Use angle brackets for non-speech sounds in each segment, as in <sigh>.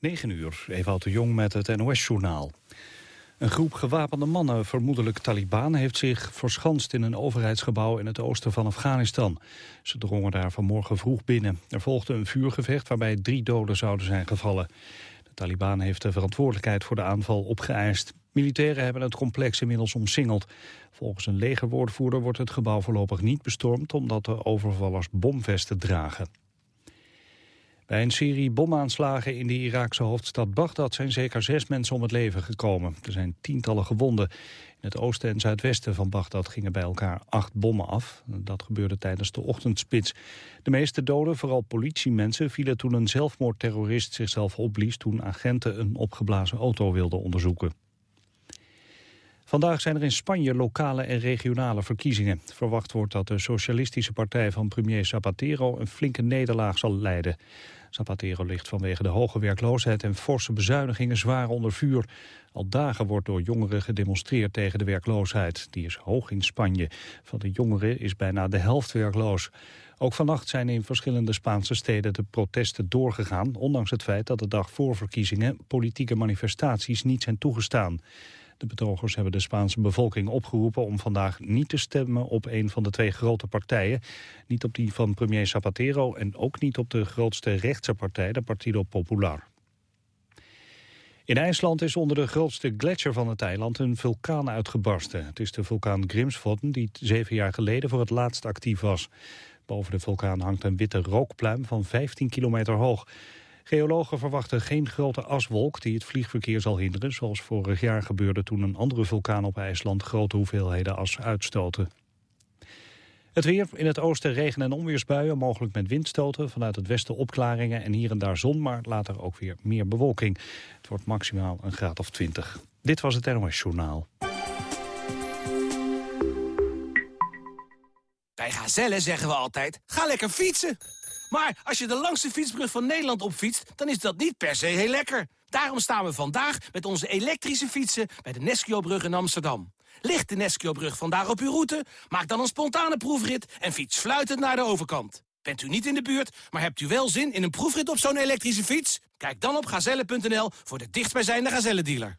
9 uur, Ewout de Jong met het NOS-journaal. Een groep gewapende mannen, vermoedelijk Taliban, heeft zich verschanst in een overheidsgebouw in het oosten van Afghanistan. Ze drongen daar vanmorgen vroeg binnen. Er volgde een vuurgevecht waarbij drie doden zouden zijn gevallen. De Taliban heeft de verantwoordelijkheid voor de aanval opgeëist. Militairen hebben het complex inmiddels omsingeld. Volgens een legerwoordvoerder wordt het gebouw voorlopig niet bestormd... omdat de overvallers bomvesten dragen. Bij een serie bomaanslagen in de Iraakse hoofdstad Bagdad zijn zeker zes mensen om het leven gekomen. Er zijn tientallen gewonden. In het oosten en zuidwesten van Bagdad gingen bij elkaar acht bommen af. Dat gebeurde tijdens de ochtendspits. De meeste doden, vooral politiemensen, vielen toen een zelfmoordterrorist zichzelf opblies toen agenten een opgeblazen auto wilden onderzoeken. Vandaag zijn er in Spanje lokale en regionale verkiezingen. Verwacht wordt dat de socialistische partij van premier Zapatero een flinke nederlaag zal leiden. Zapatero ligt vanwege de hoge werkloosheid en forse bezuinigingen zwaar onder vuur. Al dagen wordt door jongeren gedemonstreerd tegen de werkloosheid. Die is hoog in Spanje. Van de jongeren is bijna de helft werkloos. Ook vannacht zijn in verschillende Spaanse steden de protesten doorgegaan... ondanks het feit dat de dag voor verkiezingen politieke manifestaties niet zijn toegestaan. De betogers hebben de Spaanse bevolking opgeroepen om vandaag niet te stemmen op een van de twee grote partijen. Niet op die van premier Zapatero en ook niet op de grootste rechtse partij, de Partido Popular. In IJsland is onder de grootste gletsjer van het eiland een vulkaan uitgebarsten. Het is de vulkaan Grimsvotn die zeven jaar geleden voor het laatst actief was. Boven de vulkaan hangt een witte rookpluim van 15 kilometer hoog. Geologen verwachten geen grote aswolk die het vliegverkeer zal hinderen... zoals vorig jaar gebeurde toen een andere vulkaan op IJsland... grote hoeveelheden as uitstoten. Het weer, in het oosten regen- en onweersbuien, mogelijk met windstoten. Vanuit het westen opklaringen en hier en daar zon, maar later ook weer meer bewolking. Het wordt maximaal een graad of 20. Dit was het NOS Journaal. Bij Gazelle zeggen we altijd, ga lekker fietsen. Maar als je de langste fietsbrug van Nederland opfietst, dan is dat niet per se heel lekker. Daarom staan we vandaag met onze elektrische fietsen bij de Nesquio-brug in Amsterdam. Ligt de Nesquio-brug vandaag op uw route? Maak dan een spontane proefrit en fiets fluitend naar de overkant. Bent u niet in de buurt, maar hebt u wel zin in een proefrit op zo'n elektrische fiets? Kijk dan op gazelle.nl voor de dichtstbijzijnde Gazelle-dealer.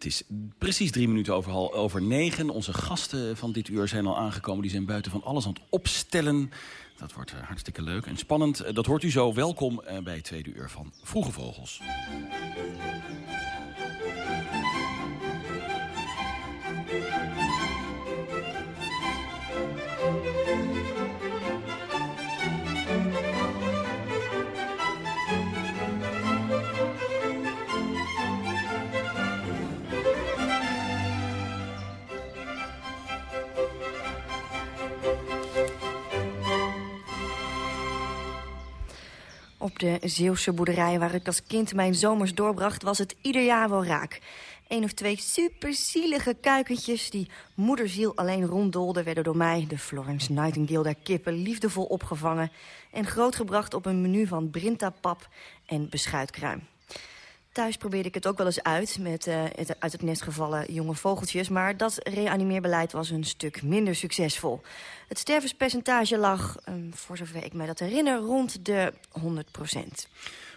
Het is precies drie minuten over, over negen. Onze gasten van dit uur zijn al aangekomen. Die zijn buiten van alles aan het opstellen. Dat wordt uh, hartstikke leuk en spannend. Uh, dat hoort u zo. Welkom uh, bij het tweede uur van Vroege Vogels. Op de Zeeuwse boerderij waar ik als kind mijn zomers doorbracht... was het ieder jaar wel raak. Eén of twee superzielige kuikentjes die moederziel alleen ronddolden... werden door mij, de Florence Nightingale der kippen, liefdevol opgevangen... en grootgebracht op een menu van brintapap en beschuitkruim. Thuis probeerde ik het ook wel eens uit met het uit het nest gevallen jonge vogeltjes... maar dat reanimeerbeleid was een stuk minder succesvol. Het stervenspercentage lag, um, voor zover ik me dat herinner, rond de 100 procent.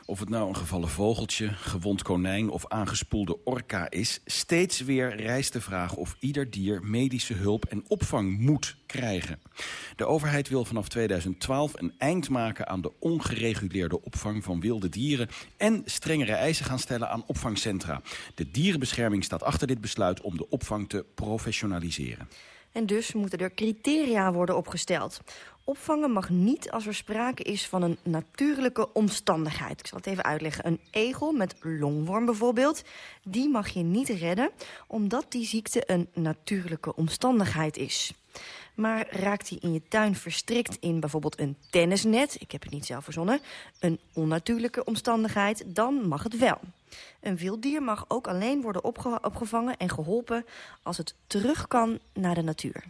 Of het nou een gevallen vogeltje, gewond konijn of aangespoelde orka is... steeds weer rijst de vraag of ieder dier medische hulp en opvang moet krijgen. De overheid wil vanaf 2012 een eind maken aan de ongereguleerde opvang van wilde dieren... en strengere eisen gaan stellen aan opvangcentra. De dierenbescherming staat achter dit besluit om de opvang te professionaliseren. En dus moeten er criteria worden opgesteld. Opvangen mag niet als er sprake is van een natuurlijke omstandigheid. Ik zal het even uitleggen. Een egel met longworm bijvoorbeeld, die mag je niet redden... omdat die ziekte een natuurlijke omstandigheid is. Maar raakt hij in je tuin verstrikt in bijvoorbeeld een tennisnet... ik heb het niet zelf verzonnen, een onnatuurlijke omstandigheid, dan mag het wel. Een wild dier mag ook alleen worden opgevangen en geholpen... als het terug kan naar de natuur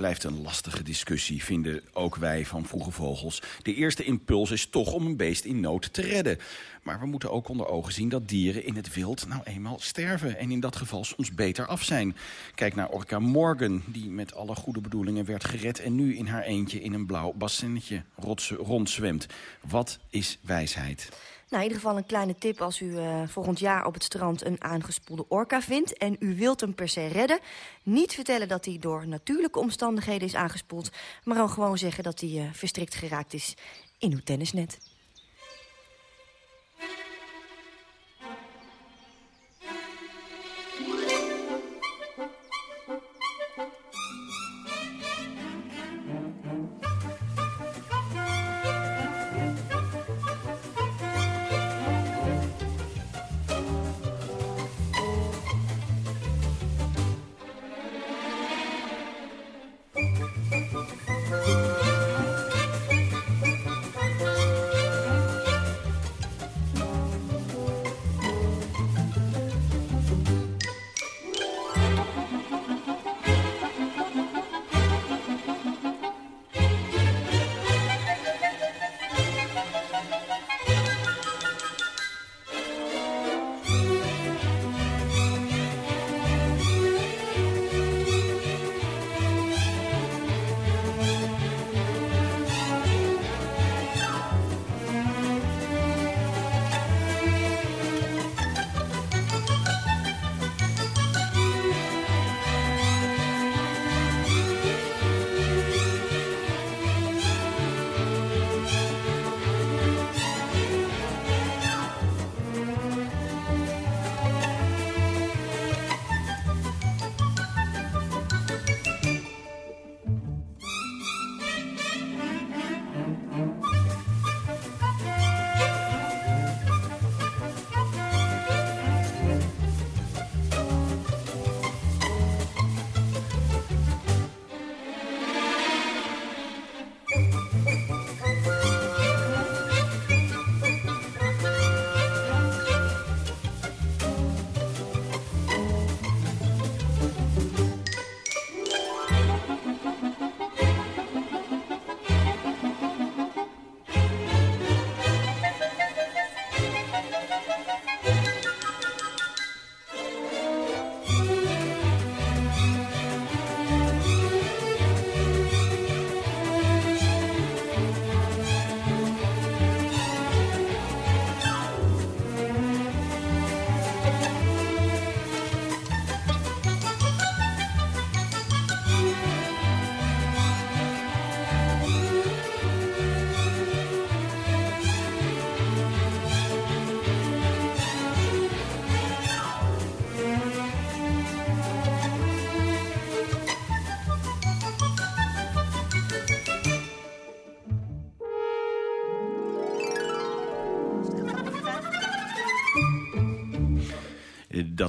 blijft een lastige discussie, vinden ook wij van Vroege Vogels. De eerste impuls is toch om een beest in nood te redden. Maar we moeten ook onder ogen zien dat dieren in het wild nou eenmaal sterven. En in dat geval soms beter af zijn. Kijk naar Orca Morgan, die met alle goede bedoelingen werd gered... en nu in haar eentje in een blauw bassinnetje rondzwemt. Wat is wijsheid? Nou, in ieder geval een kleine tip als u uh, volgend jaar op het strand een aangespoelde orka vindt... en u wilt hem per se redden. Niet vertellen dat hij door natuurlijke omstandigheden is aangespoeld... maar dan gewoon zeggen dat hij uh, verstrikt geraakt is in uw tennisnet.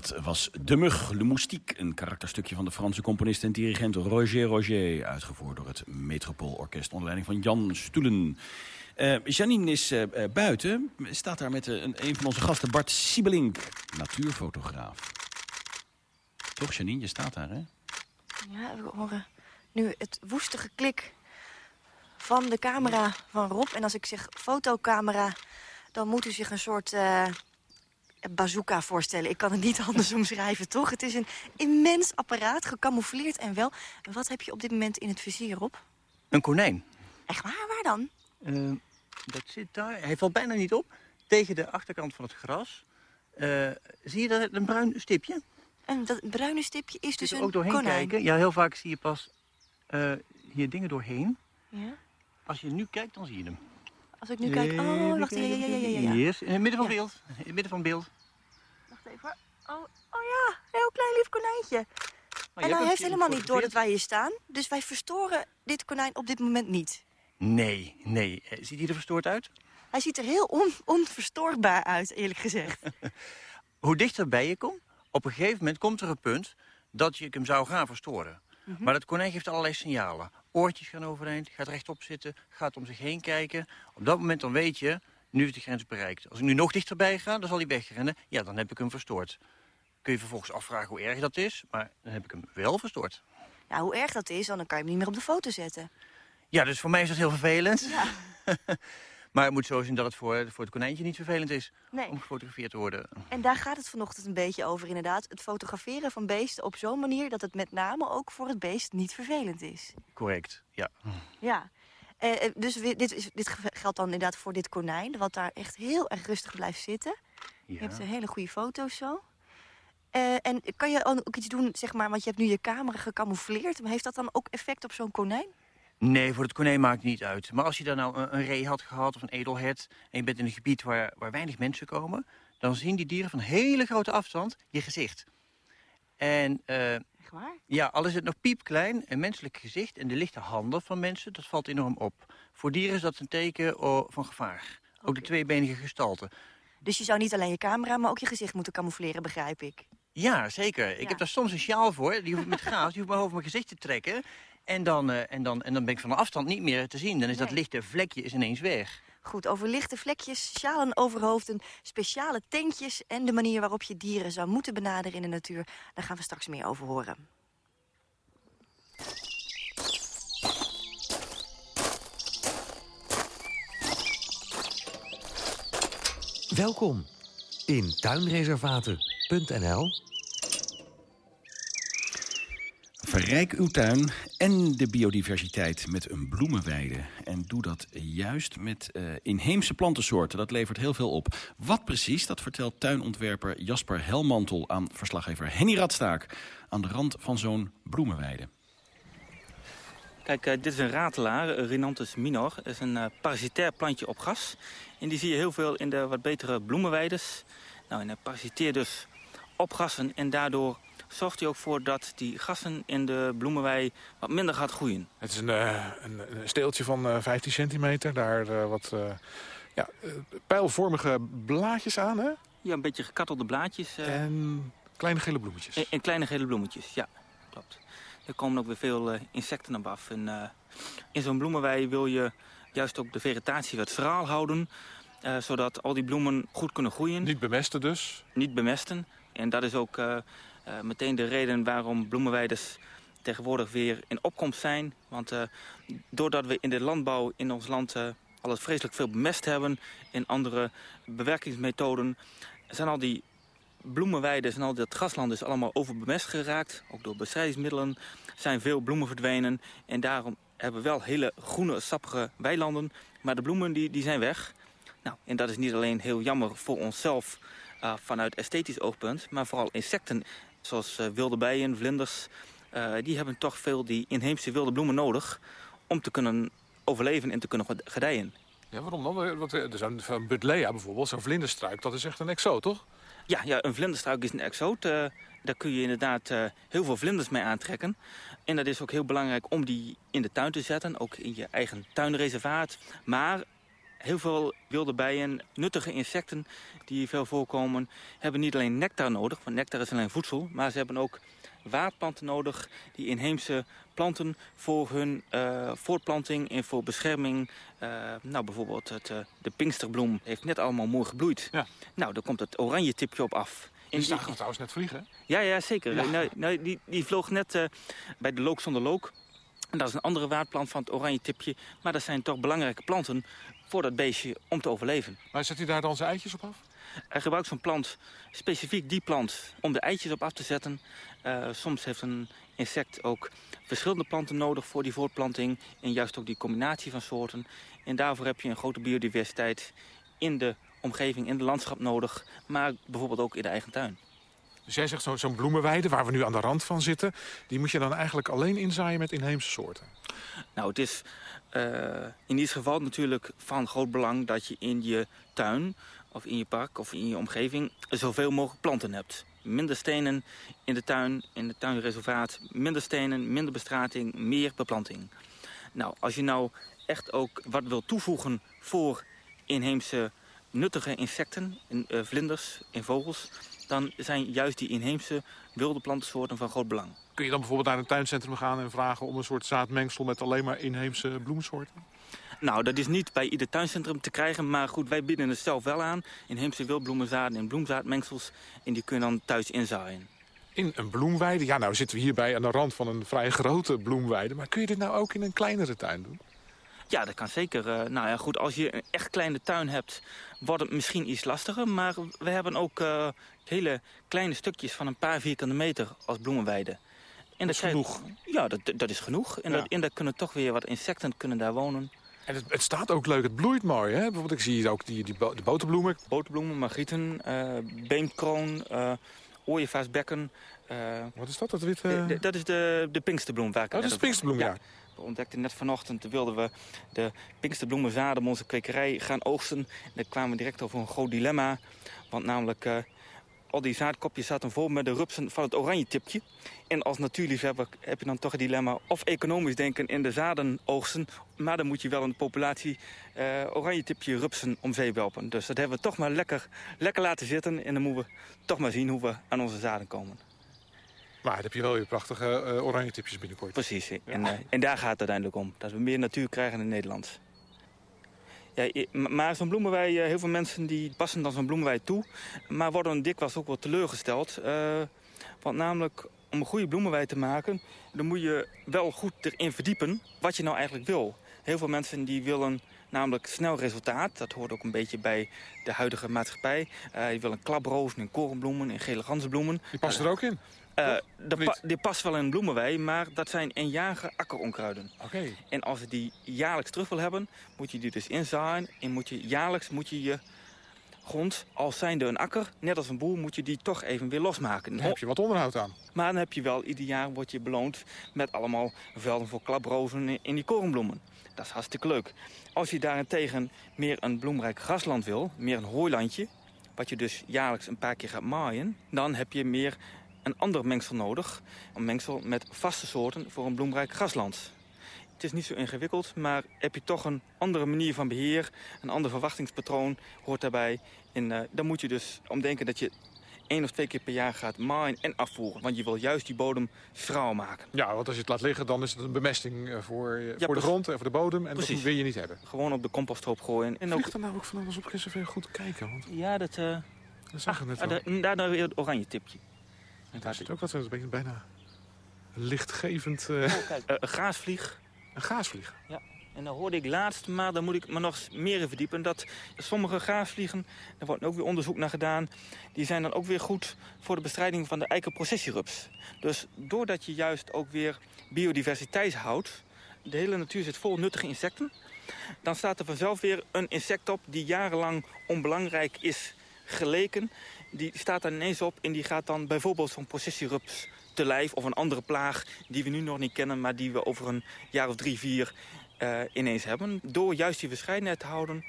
Dat was De Mug, Le Moustique, een karakterstukje van de Franse componist en dirigent Roger Roger, uitgevoerd door het Metropoolorkest onder leiding van Jan Stoelen. Uh, Janine is uh, buiten, staat daar met een, een van onze gasten, Bart Siebelink, natuurfotograaf. Toch Janine, je staat daar hè? Ja, we horen nu het woeste geklik van de camera van Rob. En als ik zeg fotocamera, dan moet u zich een soort bazooka voorstellen. Ik kan het niet <laughs> anders omschrijven, toch? Het is een immens apparaat, gecamoufleerd en wel. Wat heb je op dit moment in het vizier op? Een konijn. Echt waar? Waar dan? Uh, dat zit daar. Hij valt bijna niet op. Tegen de achterkant van het gras. Uh, zie je dat een bruin stipje? En dat bruine stipje is dus een ook doorheen konijn. kijken. Ja, heel vaak zie je pas uh, hier dingen doorheen. Ja? Als je nu kijkt, dan zie je hem. Als ik nu kijk... Oh, wacht, ja, ja, ja, ja, ja. Yes, in het midden van beeld. In het midden van beeld. Wacht even. Oh, oh ja, een heel klein lief konijntje. Maar en hij heeft helemaal niet door dat wij hier staan. Dus wij verstoren dit konijn op dit moment niet. Nee, nee. Ziet hij er verstoord uit? Hij ziet er heel on onverstoorbaar uit, eerlijk gezegd. <laughs> Hoe dichter bij je komt, op een gegeven moment komt er een punt dat je hem zou gaan verstoren. Maar dat konijn geeft allerlei signalen. Oortjes gaan overeind, gaat rechtop zitten, gaat om zich heen kijken. Op dat moment dan weet je, nu is de grens bereikt. Als ik nu nog dichterbij ga, dan zal hij wegrennen. Ja, dan heb ik hem verstoord. Kun je vervolgens afvragen hoe erg dat is, maar dan heb ik hem wel verstoord. Ja, hoe erg dat is, dan kan je hem niet meer op de foto zetten. Ja, dus voor mij is dat heel vervelend. <laughs> maar het moet zo zijn dat het voor, voor het konijntje niet vervelend is Nee. om gefotografeerd te worden. En daar gaat het vanochtend een beetje over inderdaad. Het fotograferen van beesten op zo'n manier dat het met name ook voor het beest niet vervelend is. Correct, ja. Ja. Eh, eh, dus dit, is, dit ge- geldt dan inderdaad voor dit konijn, wat daar echt heel erg rustig blijft zitten. Je hebt een hele goede foto's zo. Eh, en kan je ook iets doen, zeg maar, want je hebt nu je camera gecamoufleerd. Maar heeft dat dan ook effect op zo'n konijn? Nee, voor het konijn maakt het niet uit. Maar als je daar nou een, een ree had gehad of een edelhert... en je bent in een gebied waar, waar weinig mensen komen... dan zien die dieren van hele grote afstand je gezicht. En Echt waar? ja, al is het nog piepklein, een menselijk gezicht... en de lichte handen van mensen, dat valt enorm op. Voor dieren is dat een teken oh, van gevaar. Ook de tweebenige gestalte. Dus je zou niet alleen je camera, maar ook je gezicht moeten camoufleren, begrijp ik. Ja, zeker. Ik Ja. heb daar soms een sjaal voor. Die hoef ik met gaas, die hoef ik maar over mijn gezicht te trekken. En dan, eh, en, dan, en dan ben ik van de afstand niet meer te zien. Dan is dat lichte vlekje is ineens weg. Goed, over lichte vlekjes, sjalen over hoofden, speciale tentjes... en de manier waarop je dieren zou moeten benaderen in de natuur... daar gaan we straks meer over horen. Welkom in tuinreservaten.nl. Verrijk uw tuin en de biodiversiteit met een bloemenweide. En doe dat juist met eh, inheemse plantensoorten. Dat levert heel veel op. Wat precies, dat vertelt tuinontwerper Jasper Helmantel... aan verslaggever Henny Radstaak aan de rand van zo'n bloemenweide. Kijk, eh, dit is een ratelaar, eh, Rhinanthus minor. Dat is een parasitair plantje op gas. En die zie je heel veel in de wat betere bloemenweides. Nou, en hij parasiteert dus op gassen en daardoor zorgt hij ook voor dat die gassen in de bloemenwei wat minder gaat groeien. Het is een, eh, een, een steeltje van eh, 15 centimeter. Daar eh, wat eh, ja, eh, pijlvormige blaadjes aan. Hè? Ja, een beetje gekattelde blaadjes eh, En kleine gele bloemetjes. en, en kleine gele bloemetjes. Ja, klopt. Er komen ook weer veel eh, insecten op af. En, eh, in zo'n bloemenwei wil je juist ook de vegetatie wat schraal houden... eh, zodat al die bloemen goed kunnen groeien. Niet bemesten dus. niet bemesten. En dat is ook eh, eh, meteen de reden waarom bloemenweiders tegenwoordig weer in opkomst zijn. Want eh, doordat we in de landbouw in ons land eh, alles vreselijk veel bemest hebben... en andere bewerkingsmethoden, zijn al die bloemenweiden en al dat grasland is allemaal overbemest geraakt. Ook door bestrijdingsmiddelen zijn veel bloemen verdwenen. En daarom hebben we wel hele groene, sappige weilanden. Maar de bloemen die, die zijn weg. Nou, en dat is niet alleen heel jammer voor onszelf uh, vanuit esthetisch oogpunt... maar vooral insecten zoals uh, wilde bijen, vlinders... Uh, die hebben toch veel die inheemse wilde bloemen nodig... om te kunnen overleven en te kunnen gedijen. Ja, waarom dan? Want er zijn van Buddleia bijvoorbeeld, zo'n vlinderstruik, dat is echt een exoot, toch? Ja, ja een vlinderstruik is een exoot. Uh, daar kun je inderdaad uh, heel veel vlinders mee aantrekken. En dat is ook heel belangrijk om die in de tuin te zetten, ook in je eigen tuinreservaat. Maar heel veel wilde bijen, nuttige insecten die veel voorkomen... hebben niet alleen nectar nodig, want nectar is alleen voedsel... maar ze hebben ook waardplanten nodig, die inheemse planten... voor hun uh, voortplanting en voor bescherming. Uh, nou, bijvoorbeeld het, uh, de pinksterbloem heeft net allemaal mooi gebloeid. Ja. Nou, daar komt het oranje tipje op af. Die zagen we trouwens net vliegen, Ja, ja zeker. Ja. Nou, nou, die, die vloog net bij de look zonder look. En dat is een andere waardplant van het oranje tipje. Maar dat zijn toch belangrijke planten voor dat beestje om te overleven. Maar zet hij daar dan zijn eitjes op af? Hij gebruikt zo'n plant, specifiek die plant, om de eitjes op af te zetten. Uh, soms heeft een insect ook verschillende planten nodig voor die voortplanting. En juist ook die combinatie van soorten. En daarvoor heb je een grote biodiversiteit in de omgeving, in het landschap nodig. Maar bijvoorbeeld ook in de eigen tuin. Dus jij zegt zo'n zo bloemenweide, waar we nu aan de rand van zitten... die moet je dan eigenlijk alleen inzaaien met inheemse soorten? Nou, het is uh, in ieder geval natuurlijk van groot belang dat je in je tuin... of in je park of in je omgeving zoveel mogelijk planten hebt. Minder stenen in de tuin, in het tuinreservaat. Minder stenen, minder bestrating, meer beplanting. Nou, als je nou echt ook wat wil toevoegen voor inheemse nuttige insecten, in, uh, vlinders en vogels... dan zijn juist die inheemse wilde plantensoorten van groot belang. Kun je dan bijvoorbeeld naar een tuincentrum gaan en vragen om een soort zaadmengsel met alleen maar inheemse bloemsoorten? Nou, dat is niet bij ieder tuincentrum te krijgen, maar goed, wij bieden het zelf wel aan. Inheemse wildbloemenzaden en bloemzaadmengsels en die kun je dan thuis inzaaien. In een bloemweide? Ja, nou zitten we hierbij aan de rand van een vrij grote bloemweide. Maar kun je dit nou ook in een kleinere tuin doen? Ja, dat kan zeker. Uh, nou ja, goed, als je een echt kleine tuin hebt, wordt het misschien iets lastiger. Maar we hebben ook uh, hele kleine stukjes van een paar vierkante meter als bloemenweide. En dat is genoeg? Ja, dat, dat is genoeg. En, ja. dat, en daar kunnen toch weer wat insecten kunnen daar wonen. En het, het, staat ook leuk, het bloeit mooi. Hè? Bijvoorbeeld, ik zie hier ook die, die bo de boterbloemen. Boterbloemen, margrieten, uh, beemkroon, uh, ooievaarsbekken. Uh, Wat is dat, dat witte? dat is de, de pinksterbloem. Waar ik oh, dat is de pinksterbloem, ja. ja. We ontdekten net vanochtend, wilden we de pinksterbloemenzaden onze kwekerij gaan oogsten. En daar kwamen we direct over een groot dilemma. Want namelijk, uh, al die zaadkopjes zaten vol met de rupsen van het oranje tipje. En als natuurliefhebber heb je dan toch het dilemma of economisch denken in de zaden oogsten. Maar dan moet je wel een populatie uh, oranje tipje rupsen om zeep helpen. Dus dat hebben we toch maar lekker, lekker laten zitten. En dan moeten we toch maar zien hoe we aan onze zaden komen. Maar dan heb je wel je prachtige uh, oranje tipjes binnenkort. Precies. Ja. En, uh, en, daar gaat het uiteindelijk om. Dat we meer natuur krijgen in Nederland. Ja, maar zo'n bloemenwei, heel veel mensen die passen dan zo'n bloemenwei toe. Maar worden dikwijls ook wel teleurgesteld. Uh, want namelijk, om een goede bloemenwei te maken... dan moet je wel goed erin verdiepen wat je nou eigenlijk wil. Heel veel mensen die willen namelijk snel resultaat. Dat hoort ook een beetje bij de huidige maatschappij. Uh, die willen klaprozen en korenbloemen en gele gansbloemen. Die passen er ook in? Uh, pa die past wel in een bloemenwei, maar dat zijn eenjarige akkeronkruiden. Okay. En als je die jaarlijks terug wil hebben, moet je die dus inzaaien. En moet je, jaarlijks moet je je grond, als zijnde een akker, net als een boer, moet je die toch even weer losmaken. Dan heb je wat onderhoud aan. Maar dan heb je wel, ieder jaar word je beloond met allemaal velden voor klaprozen in die korenbloemen. Dat is hartstikke leuk. Als je daarentegen meer een bloemrijk grasland wil, meer een hooilandje... wat je dus jaarlijks een paar keer gaat maaien... dan heb je meer een ander mengsel nodig. Een mengsel met vaste soorten voor een bloemrijk grasland. Het is niet zo ingewikkeld, maar heb je toch een andere manier van beheer... een ander verwachtingspatroon hoort daarbij. En uh, dan moet je dus omdenken dat je één of twee keer per jaar gaat maaien en afvoeren. Want je wil juist die bodem schraal maken. Ja, want als je het laat liggen, dan is het een bemesting voor, ja, voor de grond en voor de bodem. En precies. dat wil je niet hebben. Gewoon op de composthoop gooien. En Vliegt ook... er nou ook van alles op? Ik even goed kijken. Want... Ja, dat... Uh... Dat zag ik net ah, wel. Daar, daar weer het oranje tipje. En daar zit ook wat, een beetje bijna lichtgevend... Uh... Oh, kijk, een gaasvlieg. Een gaasvlieg? Ja. En dan hoorde ik laatst, maar daar moet ik me nog meer in verdiepen... dat sommige gaasvliegen, daar wordt ook weer onderzoek naar gedaan... die zijn dan ook weer goed voor de bestrijding van de eikenprocessierups. Dus doordat je juist ook weer biodiversiteit houdt... de hele natuur zit vol nuttige insecten... dan staat er vanzelf weer een insect op die jarenlang onbelangrijk is geleken. Die staat daar ineens op en die gaat dan bijvoorbeeld zo'n processierups te lijf... of een andere plaag die we nu nog niet kennen... maar die we over een jaar of drie, vier uh, ineens hebben. Door juist die verscheidenheid te houden,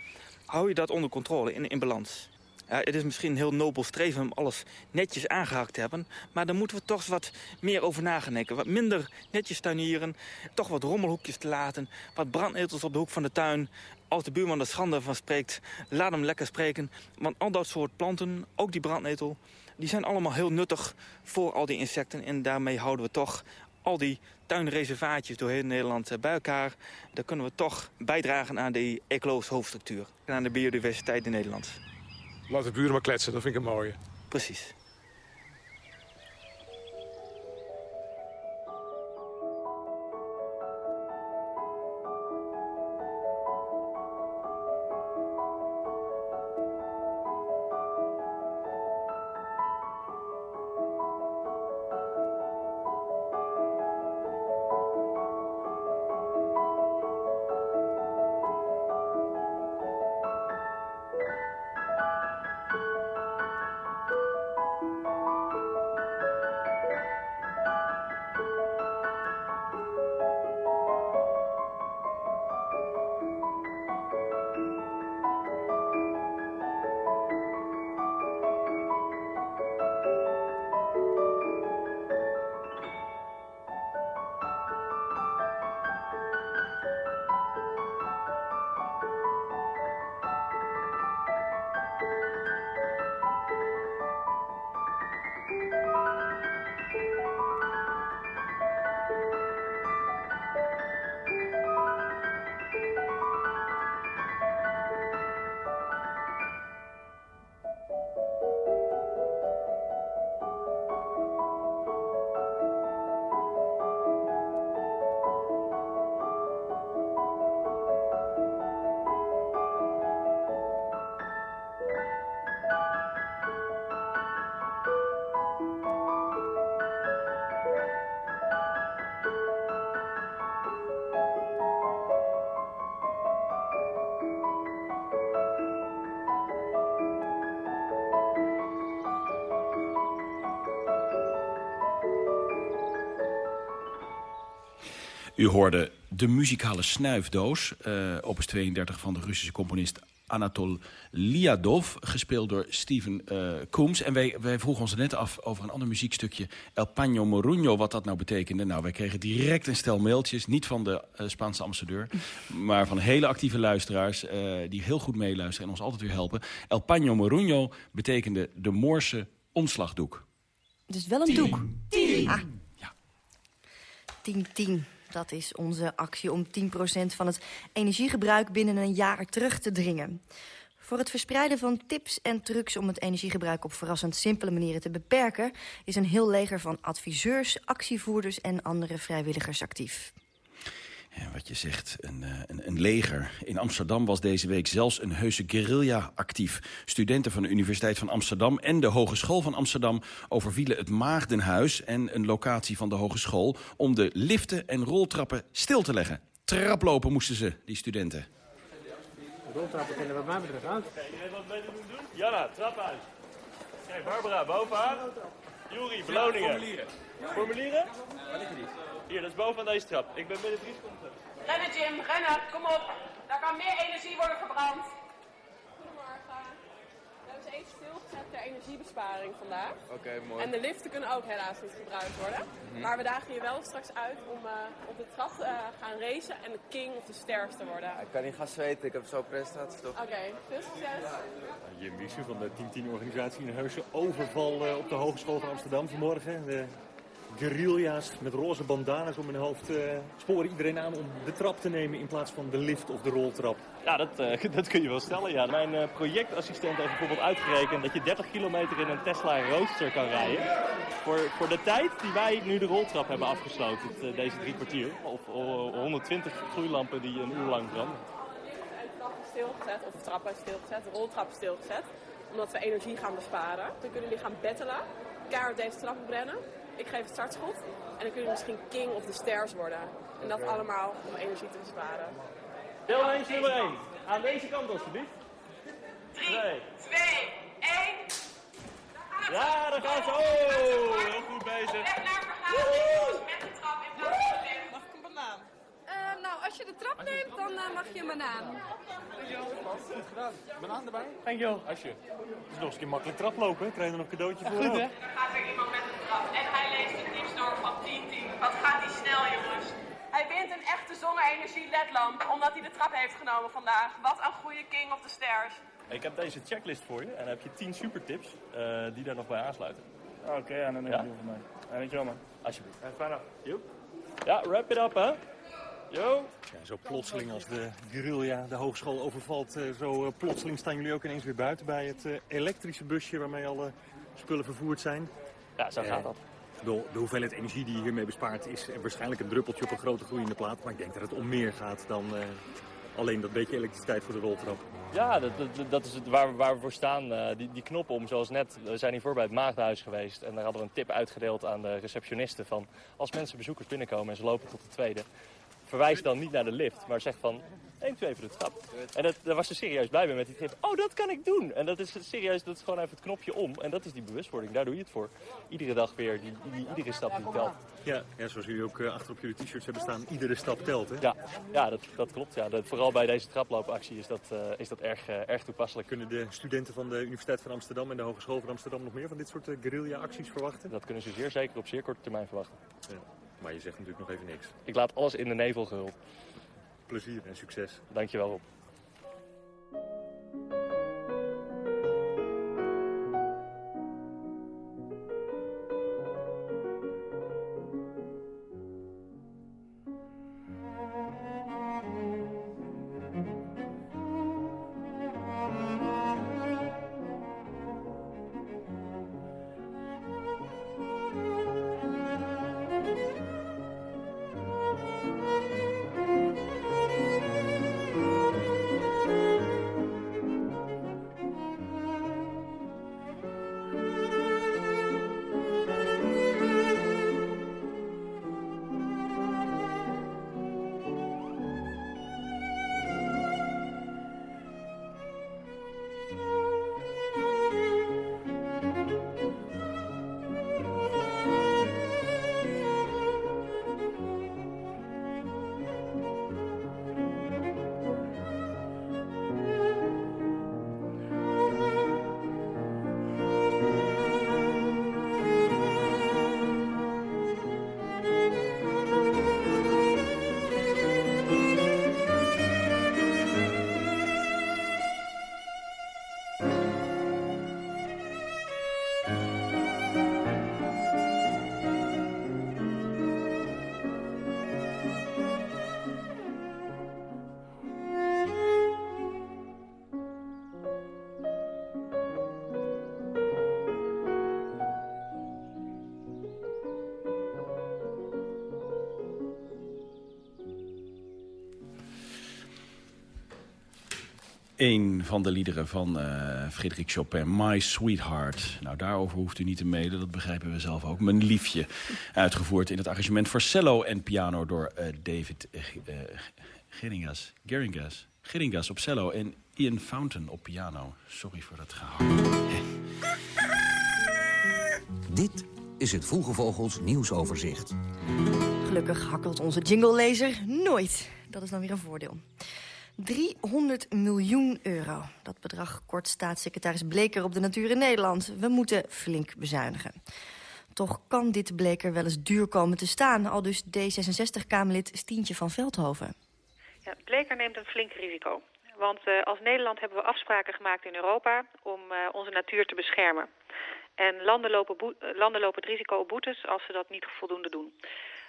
hou je dat onder controle, in, in balans. Het is misschien een heel nobel streven om alles netjes aangehakt te hebben... maar daar moeten we toch wat meer over nagedenken. Wat minder netjes tuinieren, toch wat rommelhoekjes te laten... wat brandnetels op de hoek van de tuin. Als de buurman er schande van spreekt, laat hem lekker spreken. Want al dat soort planten, ook die brandnetel... die zijn allemaal heel nuttig voor al die insecten... en daarmee houden we toch al die tuinreservaatjes door heel Nederland eh, bij elkaar. Dan kunnen we toch bijdragen aan die ecologische hoofdstructuur. En aan de biodiversiteit in Nederland. Laat de buren maar kletsen, dat vind ik een mooie. Precies. U hoorde de muzikale snuifdoos, uh, opus 32 van de Russische componist Anatol Liadov, gespeeld door Steven uh, Coombs. En wij, wij vroegen ons net af over een ander muziekstukje, El Paño Moruño, wat dat nou betekende. Nou, wij kregen direct een stel mailtjes, niet van de uh, Spaanse ambassadeur, <laughs> maar van hele actieve luisteraars uh, die heel goed meeluisteren en ons altijd weer helpen. El Paño Moruño betekende de Moorse omslagdoek. Dus wel een doek. Tien. Ah. Ja. Tien, tien. Dat is onze actie om 10% van het energiegebruik binnen een jaar terug te dringen. Voor het verspreiden van tips en trucs om het energiegebruik op verrassend simpele manieren te beperken... is een heel leger van adviseurs, actievoerders en andere vrijwilligers actief. Ja, wat je zegt, een, eh, een, een, leger. In Amsterdam was deze week zelfs een heuse guerrilla actief. Studenten van de Universiteit van Amsterdam en de Hogeschool van Amsterdam... overvielen het Maagdenhuis en een locatie van de hogeschool... om de liften en roltrappen stil te leggen. Traplopen moesten ze, die studenten. De roltrappen kennen wat mij betreft uit. Kijk, je wat beter moet doen? Jana, trap uit. Kijk, Barbara, bovenaan. Juri, beloningen. formulieren. Formulieren? Waar liggen die? Hier, dat is bovenaan deze trap. Ik ben binnen drie seconden. Rennen Jim, rennen. Kom op. Daar kan meer energie worden verbrand. Goedemorgen. We hebben ze even stilgezet ter energiebesparing vandaag. Oké, mooi. En de liften kunnen ook helaas niet gebruikt worden. Mhm. Maar we dagen je wel straks uit om uh, op de trap uh, gaan racen en de king of de stairs te worden. Ik kan niet gaan zweten, ik heb zo presentatie toch? Oké, okay, veel succes. Jim Wieser van de Team 10 organisatie in Heuse. Overval uh, op de Hogeschool van Amsterdam vanmorgen. De guerrilla's met roze bandana's om hun hoofd uh, sporen iedereen aan om de trap te nemen in plaats van de lift of de roltrap. Ja, dat, uh, <laughs> dat kun je wel stellen. Ja. Mijn uh, projectassistent heeft bijvoorbeeld uitgerekend dat je 30 kilometer in een Tesla Roadster kan rijden. Voor, voor de tijd die wij nu de roltrap hebben afgesloten, het, deze drie kwartier. Of 120 gloeilampen die een uur lang branden. De trap is stilgezet, of trappen is stilgezet, de roltrap is stilgezet. Omdat we energie gaan besparen. Dan kunnen jullie gaan bettelen, keihard deze trap brennen. Ik geef het startschot en dan kun je misschien king of the stairs worden. En dat allemaal om energie te besparen. Deelnemers nummer 1. Aan deze kant alsjeblieft. 3, 2, 1. Ja, daar gaan ze. Oh, heel goed bezig. Weg naar vergadering met de trap in plaats van de lift. Mag ik een banaan? Uh, nou, als je de trap neemt, dan uh, mag je een banaan. Goed gedaan. Banaan erbij? Dankjewel. Alsje. Het is nog eens een keer makkelijk traplopen. Krijg je er nog een cadeautje voor? Goed, hè? Dan gaat er iemand met een trap en hij leest de tips door van 10-10. Wat gaat hij snel, jongens? Hij wint een echte zonne-energie ledlamp, omdat hij de trap heeft genomen vandaag. Wat een goede king of the stairs. Ik heb deze checklist voor je en dan heb je 10 supertips uh, die daar nog bij aansluiten. Oké, okay, ja, dan neem je ja? van mij. Ja, dankjewel man. Alsjeblieft. Ja, fijn dag. Ja, wrap it up hè. Yo. Ja, zo plotseling als de guerrilla de hogeschool overvalt, uh, zo uh, plotseling staan jullie ook ineens weer buiten bij het uh, elektrische busje waarmee alle spullen vervoerd zijn. Ja, zo gaat dat. De, de, hoeveelheid energie die je hiermee bespaart is waarschijnlijk een druppeltje op een grote groeiende plaat. Maar ik denk dat het om meer gaat dan alleen dat beetje elektriciteit voor de roltrap. Ja, dat, dat, dat is het waar, waar we voor staan. Uh, die, die knop om, zoals net, we zijn hiervoor bij het Maagdenhuis geweest. En daar hadden we een tip uitgedeeld aan de receptionisten van... als mensen bezoekers binnenkomen en ze lopen tot de tweede... verwijs dan niet naar de lift, maar zeg van... Neemt u even de trap. En dat, daar was ze serieus blij mee met die tip. Oh, dat kan ik doen. En dat is serieus, dat is gewoon even het knopje om. En dat is die bewustwording, daar doe je het voor. Iedere dag weer, die, die, iedere stap die telt. Ja, ja, zoals jullie ook uh, achter op jullie t-shirts hebben staan, iedere stap telt, hè? Ja, ja dat, dat klopt. Ja. Dat, vooral bij deze traploopactie is dat, uh, is dat erg, uh, erg toepasselijk. Kunnen de studenten van de Universiteit van Amsterdam en de Hogeschool van Amsterdam nog meer van dit soort guerrilla-acties verwachten? Dat kunnen ze zeer zeker op zeer korte termijn verwachten. Ja, maar je zegt natuurlijk nog even niks. Ik laat alles in de nevel gehuld. Plezier en succes. Dankjewel Rob. Een van de liederen van uh, Frederik Chopin, My Sweetheart. Nou, daarover hoeft u niet te mailen, dat begrijpen we zelf ook. Mijn liefje, uitgevoerd in het arrangement voor cello en piano... door uh, David uh, Geringas, Geringas, Geringas op cello en Ian Fountain op piano. Sorry voor dat gehaal. <laughs> Dit is het Vroege Vogels nieuwsoverzicht. Gelukkig hakkelt onze jinglelezer nooit. Dat is dan weer een voordeel. 300 miljoen euro. Dat bedrag kort staatssecretaris Bleker op de natuur in Nederland. We moeten flink bezuinigen. Toch kan dit Bleker wel eens duur komen te staan... al dus D66-Kamerlid Stientje van Veldhoven. Ja, Bleker neemt een flink risico. Want uh, als Nederland hebben we afspraken gemaakt in Europa... om uh, onze natuur te beschermen. En landen lopen, landen lopen het risico op boetes als ze dat niet voldoende doen.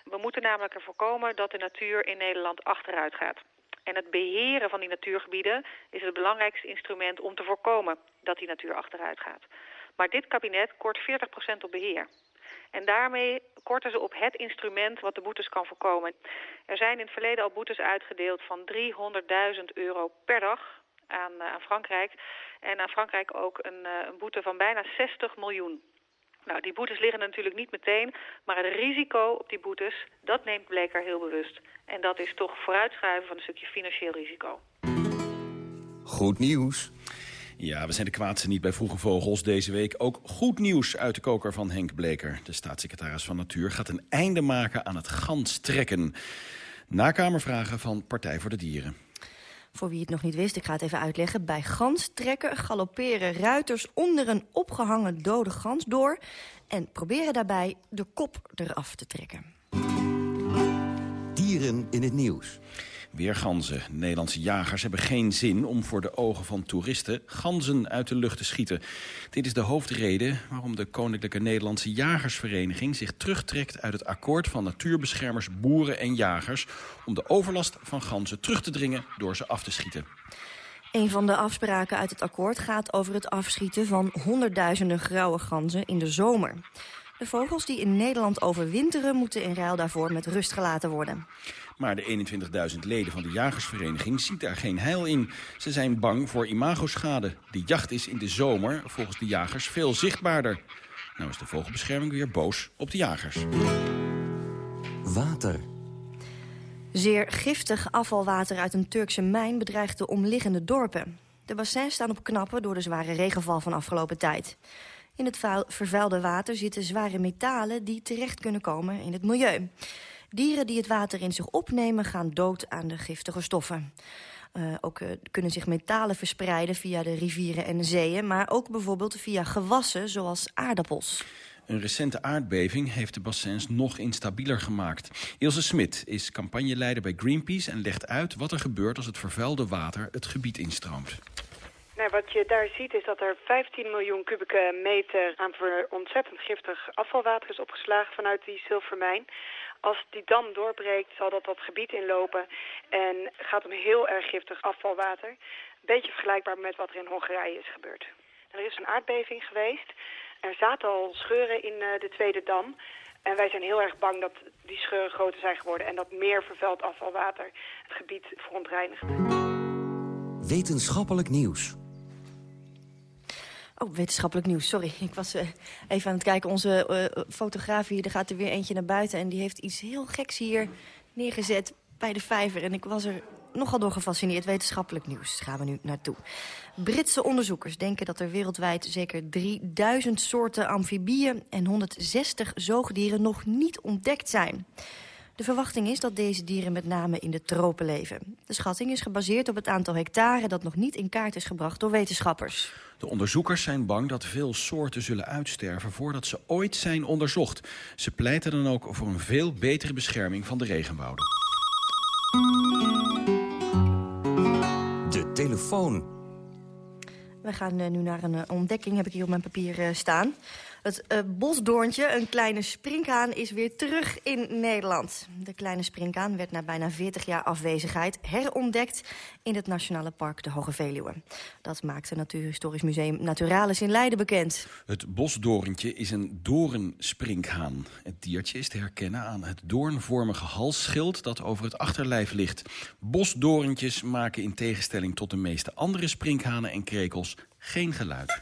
We moeten namelijk ervoor komen dat de natuur in Nederland achteruit gaat. En het beheren van die natuurgebieden is het belangrijkste instrument om te voorkomen dat die natuur achteruit gaat. Maar dit kabinet kort 40% op beheer. En daarmee korten ze op het instrument wat de boetes kan voorkomen. Er zijn in het verleden al boetes uitgedeeld van 300.000 euro per dag aan, aan, Frankrijk. En aan Frankrijk ook een, een boete van bijna 60 miljoen. Nou, die boetes liggen natuurlijk niet meteen, maar het risico op die boetes, dat neemt Bleker heel bewust. En dat is toch vooruitschuiven van een stukje financieel risico. Goed nieuws. Ja, we zijn de kwaadste niet bij Vroege Vogels deze week. Ook goed nieuws uit de koker van Henk Bleker. De staatssecretaris van Natuur gaat een einde maken aan het ganstrekken. Nakamervragen van Partij voor de Dieren. Voor wie het nog niet wist, ik ga het even uitleggen. Bij ganstrekken galopperen ruiters onder een opgehangen dode gans door... en proberen daarbij de kop eraf te trekken. Dieren in het nieuws. Weer ganzen. Nederlandse jagers hebben geen zin om voor de ogen van toeristen ganzen uit de lucht te schieten. Dit is de hoofdreden waarom de Koninklijke Nederlandse Jagersvereniging zich terugtrekt uit het akkoord van natuurbeschermers, boeren en jagers om de overlast van ganzen terug te dringen door ze af te schieten. Een van de afspraken uit het akkoord gaat over het afschieten van honderdduizenden grauwe ganzen in de zomer. De vogels die in Nederland overwinteren moeten in ruil daarvoor met rust gelaten worden. Maar de 21.000 leden van de jagersvereniging ziet daar geen heil in. Ze zijn bang voor imagoschade. De jacht is in de zomer volgens de jagers veel zichtbaarder. Nou is de vogelbescherming weer boos op de jagers. Water. Zeer giftig afvalwater uit een Turkse mijn bedreigt de omliggende dorpen. De bassins staan op knappen door de zware regenval van afgelopen tijd. In het vervuilde water zitten zware metalen die terecht kunnen komen in het milieu. Dieren die het water in zich opnemen gaan dood aan de giftige stoffen. Uh, ook uh, kunnen zich metalen verspreiden via de rivieren en de zeeën... maar ook bijvoorbeeld via gewassen zoals aardappels. Een recente aardbeving heeft de bassins nog instabieler gemaakt. Ilse Smit is campagneleider bij Greenpeace en legt uit wat er gebeurt als het vervuilde water het gebied instroomt. Nou, wat je daar ziet is dat er 15 miljoen kubieke meter aan ontzettend giftig afvalwater is opgeslagen vanuit die zilvermijn. Als die dam doorbreekt, zal dat dat gebied inlopen en gaat om heel erg giftig afvalwater. Een beetje vergelijkbaar met wat er in Hongarije is gebeurd. Er is een aardbeving geweest. Er zaten al scheuren in de tweede dam. En wij zijn heel erg bang dat die scheuren groter zijn geworden... en dat meer vervuild afvalwater het gebied verontreinigt. Wetenschappelijk nieuws. Oh, wetenschappelijk nieuws, sorry. <laughs> Ik was uh, even aan het kijken. Onze uh, fotograaf hier, er gaat er weer eentje naar buiten... en die heeft iets heel geks hier neergezet bij de vijver. En ik was er nogal door gefascineerd. Wetenschappelijk nieuws gaan we nu naartoe. Britse onderzoekers denken dat er wereldwijd zeker 3000 soorten amfibieën... en 160 zoogdieren nog niet ontdekt zijn. De verwachting is dat deze dieren met name in de tropen leven. De schatting is gebaseerd op het aantal hectare dat nog niet in kaart is gebracht door wetenschappers. De onderzoekers zijn bang dat veel soorten zullen uitsterven voordat ze ooit zijn onderzocht. Ze pleiten dan ook voor een veel betere bescherming van de regenwouden. De telefoon. We gaan uh, nu naar een uh, ontdekking, heb ik hier op mijn papier uh, staan. Het uh, bosdoorntje, een kleine sprinkhaan, is weer terug in Nederland. De kleine sprinkhaan werd na bijna 40 jaar afwezigheid herontdekt... in het Nationale Park de Hoge Veluwe. Dat maakt het Natuurhistorisch Museum Naturalis in Leiden bekend. Het bosdoorntje is een doornsprinkhaan. Het diertje is te herkennen aan het doornvormige halsschild... dat over het achterlijf ligt. Bosdoorntjes maken in tegenstelling tot de meeste andere sprinkhanen en krekels geen geluid.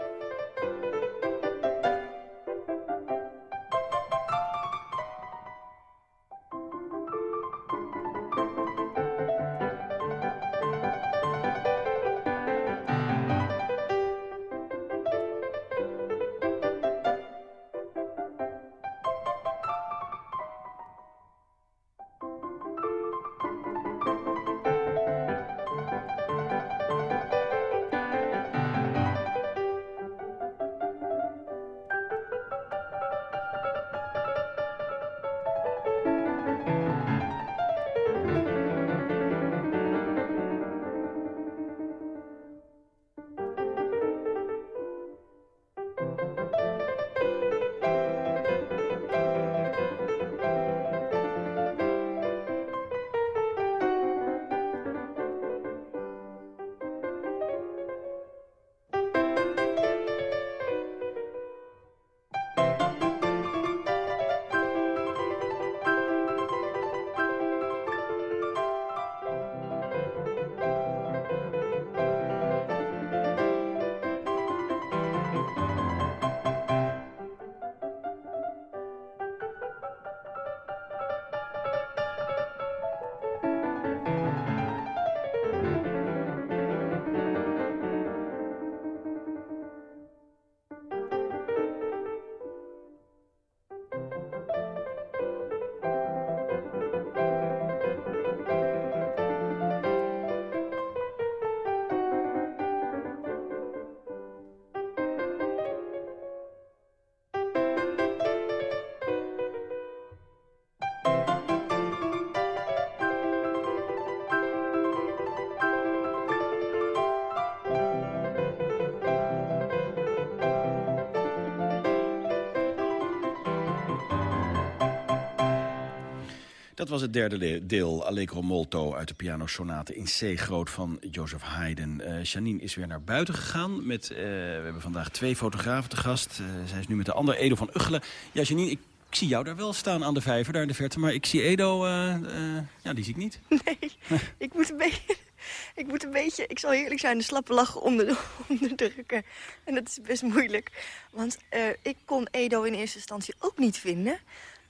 Was het derde deel, Allegro Molto uit de pianosonate in C groot van Joseph Haydn. Uh, Janine is weer naar buiten gegaan. Met, uh, we hebben vandaag twee fotografen te gast. Uh, zij is nu met de andere Edo van Uggelen. Ja, Janine, ik, zie jou daar wel staan aan de vijver, daar in de verte. Maar ik zie Edo, ja, die zie ik niet. <laughs> Nee, ik moet een beetje... <laughs> Ik moet een beetje, ik zal eerlijk zijn, de slappe lach onder, <laughs> onderdrukken. En dat is best moeilijk. Want ik kon Edo in eerste instantie ook niet vinden.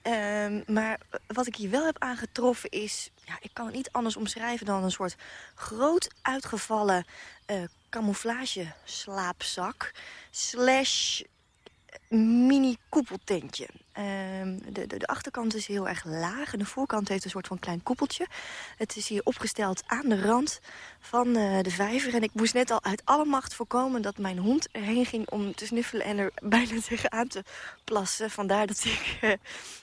Um, maar wat ik hier wel heb aangetroffen is... Ja, ik kan het niet anders omschrijven dan een soort groot uitgevallen uh, camouflage slaapzak... slash mini koepeltentje. Ehm, de, de, de, achterkant is heel erg laag en de voorkant heeft een soort van klein koepeltje. Het is hier opgesteld aan de rand van uh, de vijver. En ik moest net al uit alle macht voorkomen dat mijn hond erheen ging om te snuffelen en er <laughs> bijna tegenaan te plassen. Vandaar dat ik uh,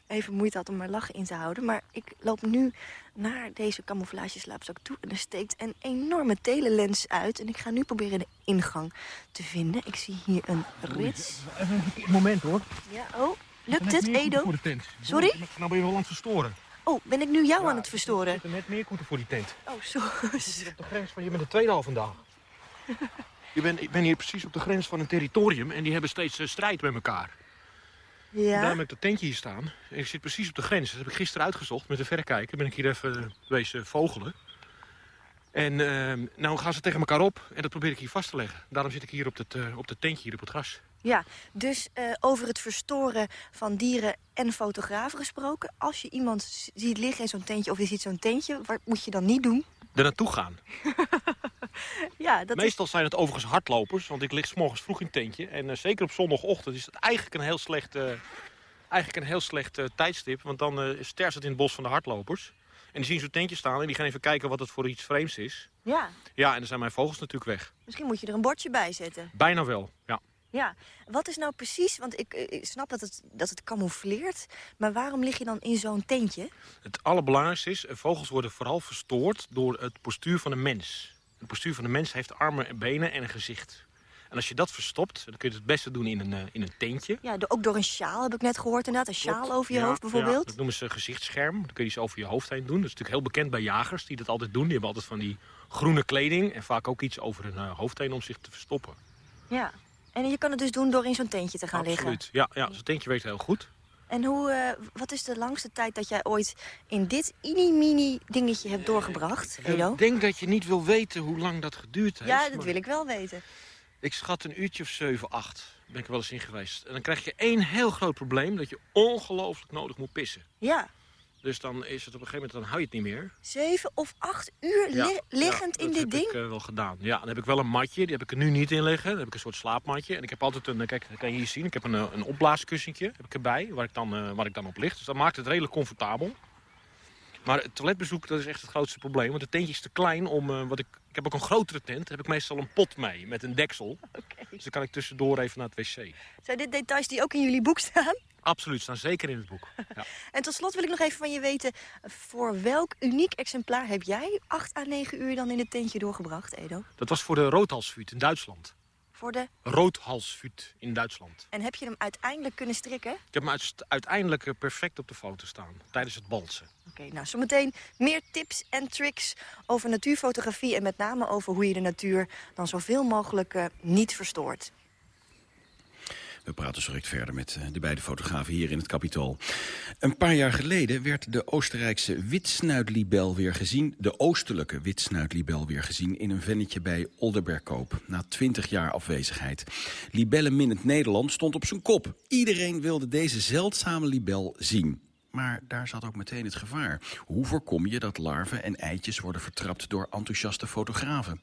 even moeite had om mijn lachen in te houden. Maar ik loop nu naar deze camouflageslaapzak toe en er steekt een enorme telelens uit. En ik ga nu proberen de ingang te vinden. Ik zie hier een rits. Even moment hoor. Ja, oh. Lukt het, Edo? Voor de tent. Sorry? Nou ben je wel aan het verstoren. Oh, ben ik nu jou ja, aan het verstoren? Er net meer koeten voor die tent. Oh, zo. Je zit op de grens van, je bent de tweede al vandaag. <laughs> je bent, ik ben hier precies op de grens van een territorium en die hebben steeds uh, strijd met elkaar. Ja. Daarom heb ik dat tentje hier staan. En ik zit precies op de grens. Dat heb ik gisteren uitgezocht met de verrekijker. Ben ik hier even uh, wezen vogelen. En uh, nou gaan ze tegen elkaar op en dat probeer ik hier vast te leggen. Daarom zit ik hier op het, uh, op het tentje hier op het gras. Ja, dus uh, over het verstoren van dieren en fotografen gesproken. Als je iemand ziet liggen in zo'n tentje of je ziet zo'n tentje, wat moet je dan niet doen? Er naartoe gaan. <laughs> ja, dat Meestal is... zijn het overigens hardlopers, want ik lig s morgens vroeg in het tentje. En uh, zeker op zondagochtend is het eigenlijk een heel slecht, uh, eigenlijk een heel slecht tijdstip. Want dan sterft het in het bos van de hardlopers. En die zien zo'n tentje staan en die gaan even kijken wat het voor iets vreemds is. Ja. Ja, en dan zijn mijn vogels natuurlijk weg. Misschien moet je er een bordje bij zetten. Bijna wel, ja. Ja, wat is nou precies, want ik, ik, snap dat het, dat het camoufleert... maar waarom lig je dan in zo'n tentje? Het allerbelangrijkste is, vogels worden vooral verstoord door het postuur van een mens. De postuur van de mens heeft armen en benen en een gezicht. En als je dat verstopt, dan kun je het het beste doen in een, eh, in een tentje. Ja, ook door een sjaal heb ik net gehoord inderdaad. Een sjaal over je Ja, hoofd Ja, bijvoorbeeld. dat noemen ze gezichtsscherm. Dan kun je iets over je hoofd heen doen. Dat is natuurlijk heel bekend bij jagers die dat altijd doen. Die hebben altijd van die groene kleding en vaak ook iets over hun eh, hoofd heen om zich te verstoppen. Ja. En je kan het dus doen door in zo'n tentje te gaan liggen. Absoluut. Ja, ja zo'n tentje werkt heel goed. En hoe, eh, wat is de langste tijd dat jij ooit in dit mini-mini dingetje hebt doorgebracht, Edo? Ik denk dat je niet wil weten hoe lang dat geduurd heeft. Ja, dat maar wil ik wel weten. Ik schat een uurtje of 7, 8. Ben ik er wel eens in geweest. En dan krijg je één heel groot probleem. Dat je ongelooflijk nodig moet pissen. Ja, Dus dan is het op een gegeven moment, dan hou je het niet meer. zeven of acht uur Ja, liggend ja, in dat dit heb ding? ik eh, wel gedaan. Ja, dan heb ik wel een matje. Die heb ik er nu niet in liggen. Dan heb ik een soort slaapmatje. En ik heb altijd een, eh, kijk, dat kan je hier zien. Ik heb een, eh, een opblaaskussentje heb ik erbij, waar ik, dan, waar ik dan op lig. Dus dat maakt het redelijk comfortabel. Maar het toiletbezoek, dat is echt het grootste probleem. Want het tentje is te klein om... eh, wat ik, ik heb ook een grotere tent. Heb ik meestal een pot mee met een deksel. <laughs> Dus dan kan ik tussendoor even naar het wc. Zijn dit details die ook in jullie boek staan? Absoluut, staan zeker in het boek. <laughs> Ja. En tot slot wil ik nog even van je weten... voor welk uniek exemplaar heb jij acht à negen uur dan in het tentje doorgebracht, Edo? Dat was voor de roodhalsvuut in Duitsland. Voor de... Roodhalsvuut in Duitsland. En heb je hem uiteindelijk kunnen strikken? Ik heb hem uiteindelijk eh, perfect op de foto staan. Tijdens het balsen. Oké, nou zometeen meer tips en tricks over natuurfotografie... en met name over hoe je de natuur dan zoveel mogelijk eh, niet verstoort. We praten zo direct verder met eh, de beide fotografen hier in het Capitool. Een paar jaar geleden werd de Oostenrijkse witsnuitlibel weer gezien... de oostelijke witsnuitlibel weer gezien in een vennetje bij Olderbergkoop... na twintig jaar afwezigheid. Libellenminnend Nederland stond op zijn kop. Iedereen wilde deze zeldzame libel zien. Maar daar zat ook meteen het gevaar. Hoe voorkom je dat larven en eitjes worden vertrapt door enthousiaste fotografen?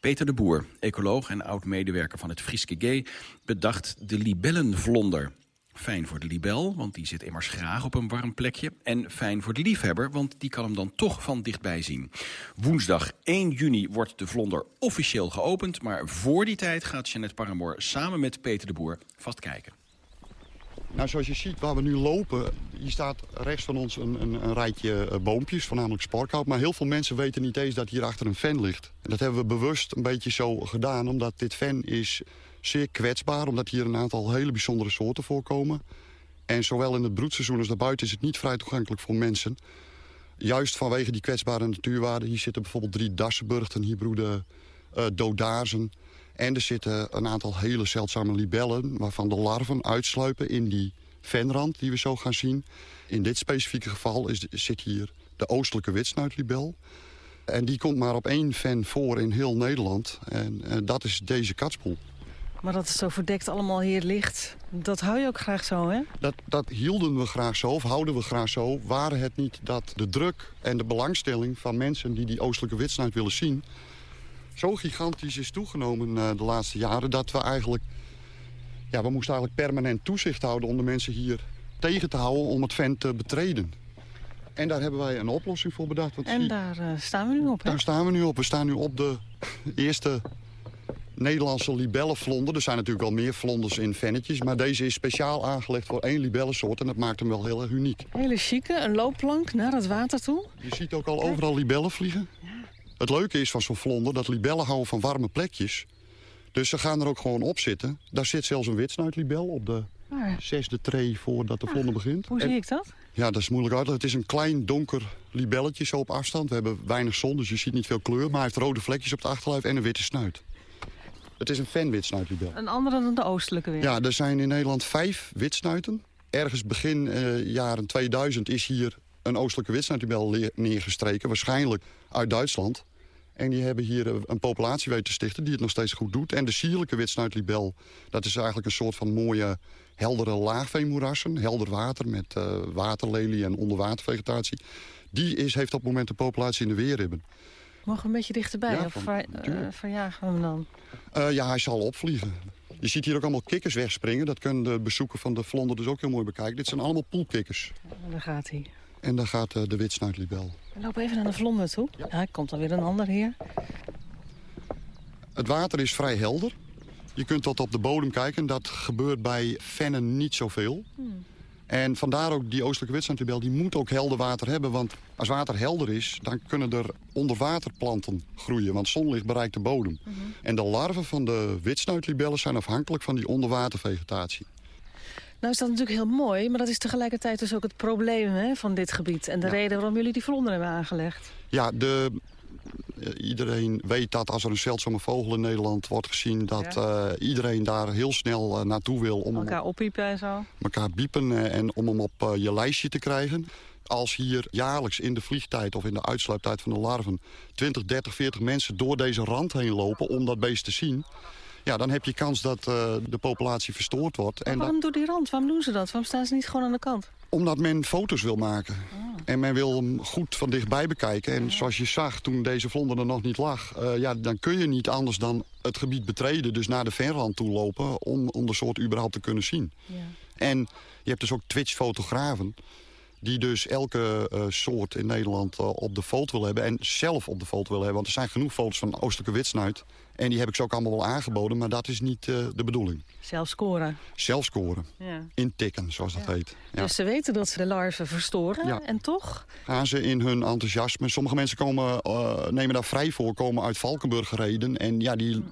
Peter de Boer, ecoloog en oud-medewerker van het Frieske G... bedacht de libellenvlonder. Fijn voor de libel, want die zit immers graag op een warm plekje. En fijn voor de liefhebber, want die kan hem dan toch van dichtbij zien. Woensdag 1 juni wordt de vlonder officieel geopend... maar voor die tijd gaat Jeanette Paramoor samen met Peter de Boer vast kijken. Nou, zoals je ziet waar we nu lopen, hier staat rechts van ons een, een, een rijtje eh, boompjes, voornamelijk sparkhout. Maar heel veel mensen weten niet eens dat hier achter een ven ligt. En dat hebben we bewust een beetje zo gedaan, omdat dit ven is zeer kwetsbaar. Omdat hier een aantal hele bijzondere soorten voorkomen. En zowel in het broedseizoen als daarbuiten is het niet vrij toegankelijk voor mensen. Juist vanwege die kwetsbare natuurwaarden. Hier zitten bijvoorbeeld drie dassenburgten, hier broeden eh dodaarzen. En er zitten een aantal hele zeldzame libellen... waarvan de larven uitsluipen in die venrand die we zo gaan zien. In dit specifieke geval is, zit hier de oostelijke witsnuitlibel. En die komt maar op één ven voor in heel Nederland. En eh, dat is deze katspoel. Maar dat het zo verdekt allemaal hier ligt, dat hou je ook graag zo, hè? Dat, dat hielden we graag zo, of houden we graag zo... waren het niet dat de druk en de belangstelling van mensen... die die oostelijke witsnuit willen zien... zo gigantisch is toegenomen eh, de laatste jaren... dat we eigenlijk... Ja, we moesten eigenlijk permanent toezicht houden... om de mensen hier tegen te houden om het vent te betreden. En daar hebben wij een oplossing voor bedacht. Want En daar eh, staan we nu op, hè? daar staan we nu op. We staan nu op de <laughs> eerste Nederlandse libellenvlonder. Er zijn natuurlijk wel meer vlonders in vennetjes... maar deze is speciaal aangelegd voor één libellensoort... en dat maakt hem wel heel erg uniek. Hele chique, een loopplank naar het water toe. Je ziet ook al overal libellen vliegen. Het leuke is van zo'n vlonder dat libellen houden van warme plekjes. Dus ze gaan er ook gewoon op zitten. Daar zit zelfs een witsnuitlibel op de Waar? zesde tree voordat de vlonder begint. Hoe En- zie ik dat? Ja, dat is moeilijk uit. Het is een klein donker libelletje zo op afstand. We hebben weinig zon, dus je ziet niet veel kleur. Maar hij heeft rode vlekjes op het achterlijf en een witte snuit. Het is een fanwitsnuitlibel. Een andere dan de oostelijke weer. Ja, er zijn in Nederland vijf witsnuiten. Ergens begin eh, jaren 2000 is hier een oostelijke witsnuitlibel neergestreken. Waarschijnlijk uit Duitsland. En die hebben hier eh, een populatie weten te stichten die het nog steeds goed doet. En de sierlijke witsnuitlibel, dat is eigenlijk een soort van mooie heldere laagveenmoerassen. Helder water met eh, waterlelie en onderwatervegetatie. Die is, heeft op het moment de populatie in de weerribben. Mogen we een beetje dichterbij? Ja, of ver- eh, verjagen we hem dan? Ja, hij zal opvliegen. Je ziet hier ook allemaal kikkers wegspringen. Dat kunnen de bezoeker van de Vlonder dus ook heel mooi bekijken. Dit zijn allemaal poelkikkers. Daar gaat hij. En daar gaat eh, de witsnuitlibel. We lopen even naar de vlonder toe. Ja, er komt alweer een ander hier. Het water is vrij helder. Je kunt tot op de bodem kijken. Dat gebeurt bij vennen niet zoveel. Hmm. En vandaar ook die oostelijke witsuitlibel, die moet ook helder water hebben. Want als water helder is, dan kunnen er onderwaterplanten groeien. Want zonlicht bereikt de bodem. En de larven van de witsnuitlibellen zijn afhankelijk van die onderwatervegetatie. Nou is dat natuurlijk heel mooi, maar dat is tegelijkertijd dus ook het probleem hè, van dit gebied. En de reden waarom jullie die vlonder hebben aangelegd. Ja, de, eh, iedereen weet dat als er een zeldzame vogel in Nederland wordt gezien... dat eh, iedereen daar heel snel eh, naartoe wil om Elkaar oppiepen en zo. elkaar biepen en om hem op je lijstje te krijgen. Als hier jaarlijks in de vliegtijd of in de uitsluiptijd van de larven... 20, 30, 40 mensen door deze rand heen lopen om dat beest te zien... ja, dan heb je kans dat eh, de populatie verstoord wordt. En waarom doet die rand? Waarom doen ze dat? Waarom staan ze niet gewoon aan de kant? omdat men foto's wil maken. En men wil hem goed van dichtbij bekijken. En zoals je zag toen deze vlonder er nog niet lag... eh, ja, dan kun je niet anders dan het gebied betreden... dus naar de verrand toe lopen om, om de soort überhaupt te kunnen zien. En je hebt dus ook Twitch-fotografen... die dus elke eh, soort in Nederland op de foto willen hebben... en zelf op de foto willen hebben. Want er zijn genoeg foto's van oostelijke witsnuit... en die heb ik ze ook allemaal wel aangeboden... maar dat is niet eh, de bedoeling. Zelf scoren. Zelf scoren. Ja. Intikken, zoals dat heet. Ja. Dus ze weten dat ze de larven verstoren en toch? gaan ze in hun enthousiasme. Sommige mensen komen, eh, nemen daar vrij voor, komen uit Valkenburg gereden. En ja, die,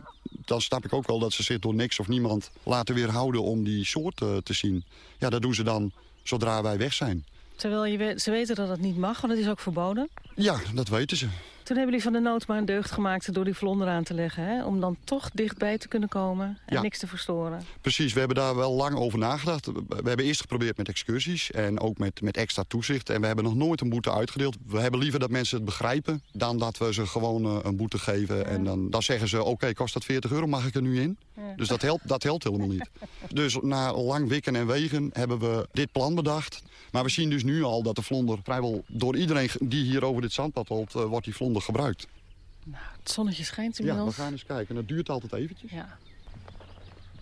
dan snap ik ook wel dat ze zich door niks of niemand laten weerhouden om die soort eh, te zien. Ja, dat doen ze dan zodra wij weg zijn. Terwijl je weet, ze weten dat het niet mag, want het is ook verboden. Ja, dat weten ze. Toen hebben jullie van de nood maar een deugd gemaakt door die vlonder aan te leggen. Hè? Om dan toch dichtbij te kunnen komen en Ja. niks te verstoren. Precies, we hebben daar wel lang over nagedacht. We hebben eerst geprobeerd met excursies en ook met, met extra toezicht. En we hebben nog nooit een boete uitgedeeld. We hebben liever dat mensen het begrijpen dan dat we ze gewoon eh, een boete geven. En dan, dan zeggen ze, oké, kost dat 40 euro, mag ik er nu in? Dus dat helpt, dat helpt helemaal niet. <laughs> Dus na lang wikken en wegen hebben we dit plan bedacht. Maar we zien dus nu al dat de vlonder vrijwel door iedereen die hier over dit zandpad loopt, eh, wordt die vlonder gebruikt. Het zonnetje schijnt Ja, we inmiddels. gaan eens kijken. Dat duurt altijd eventjes. Ja.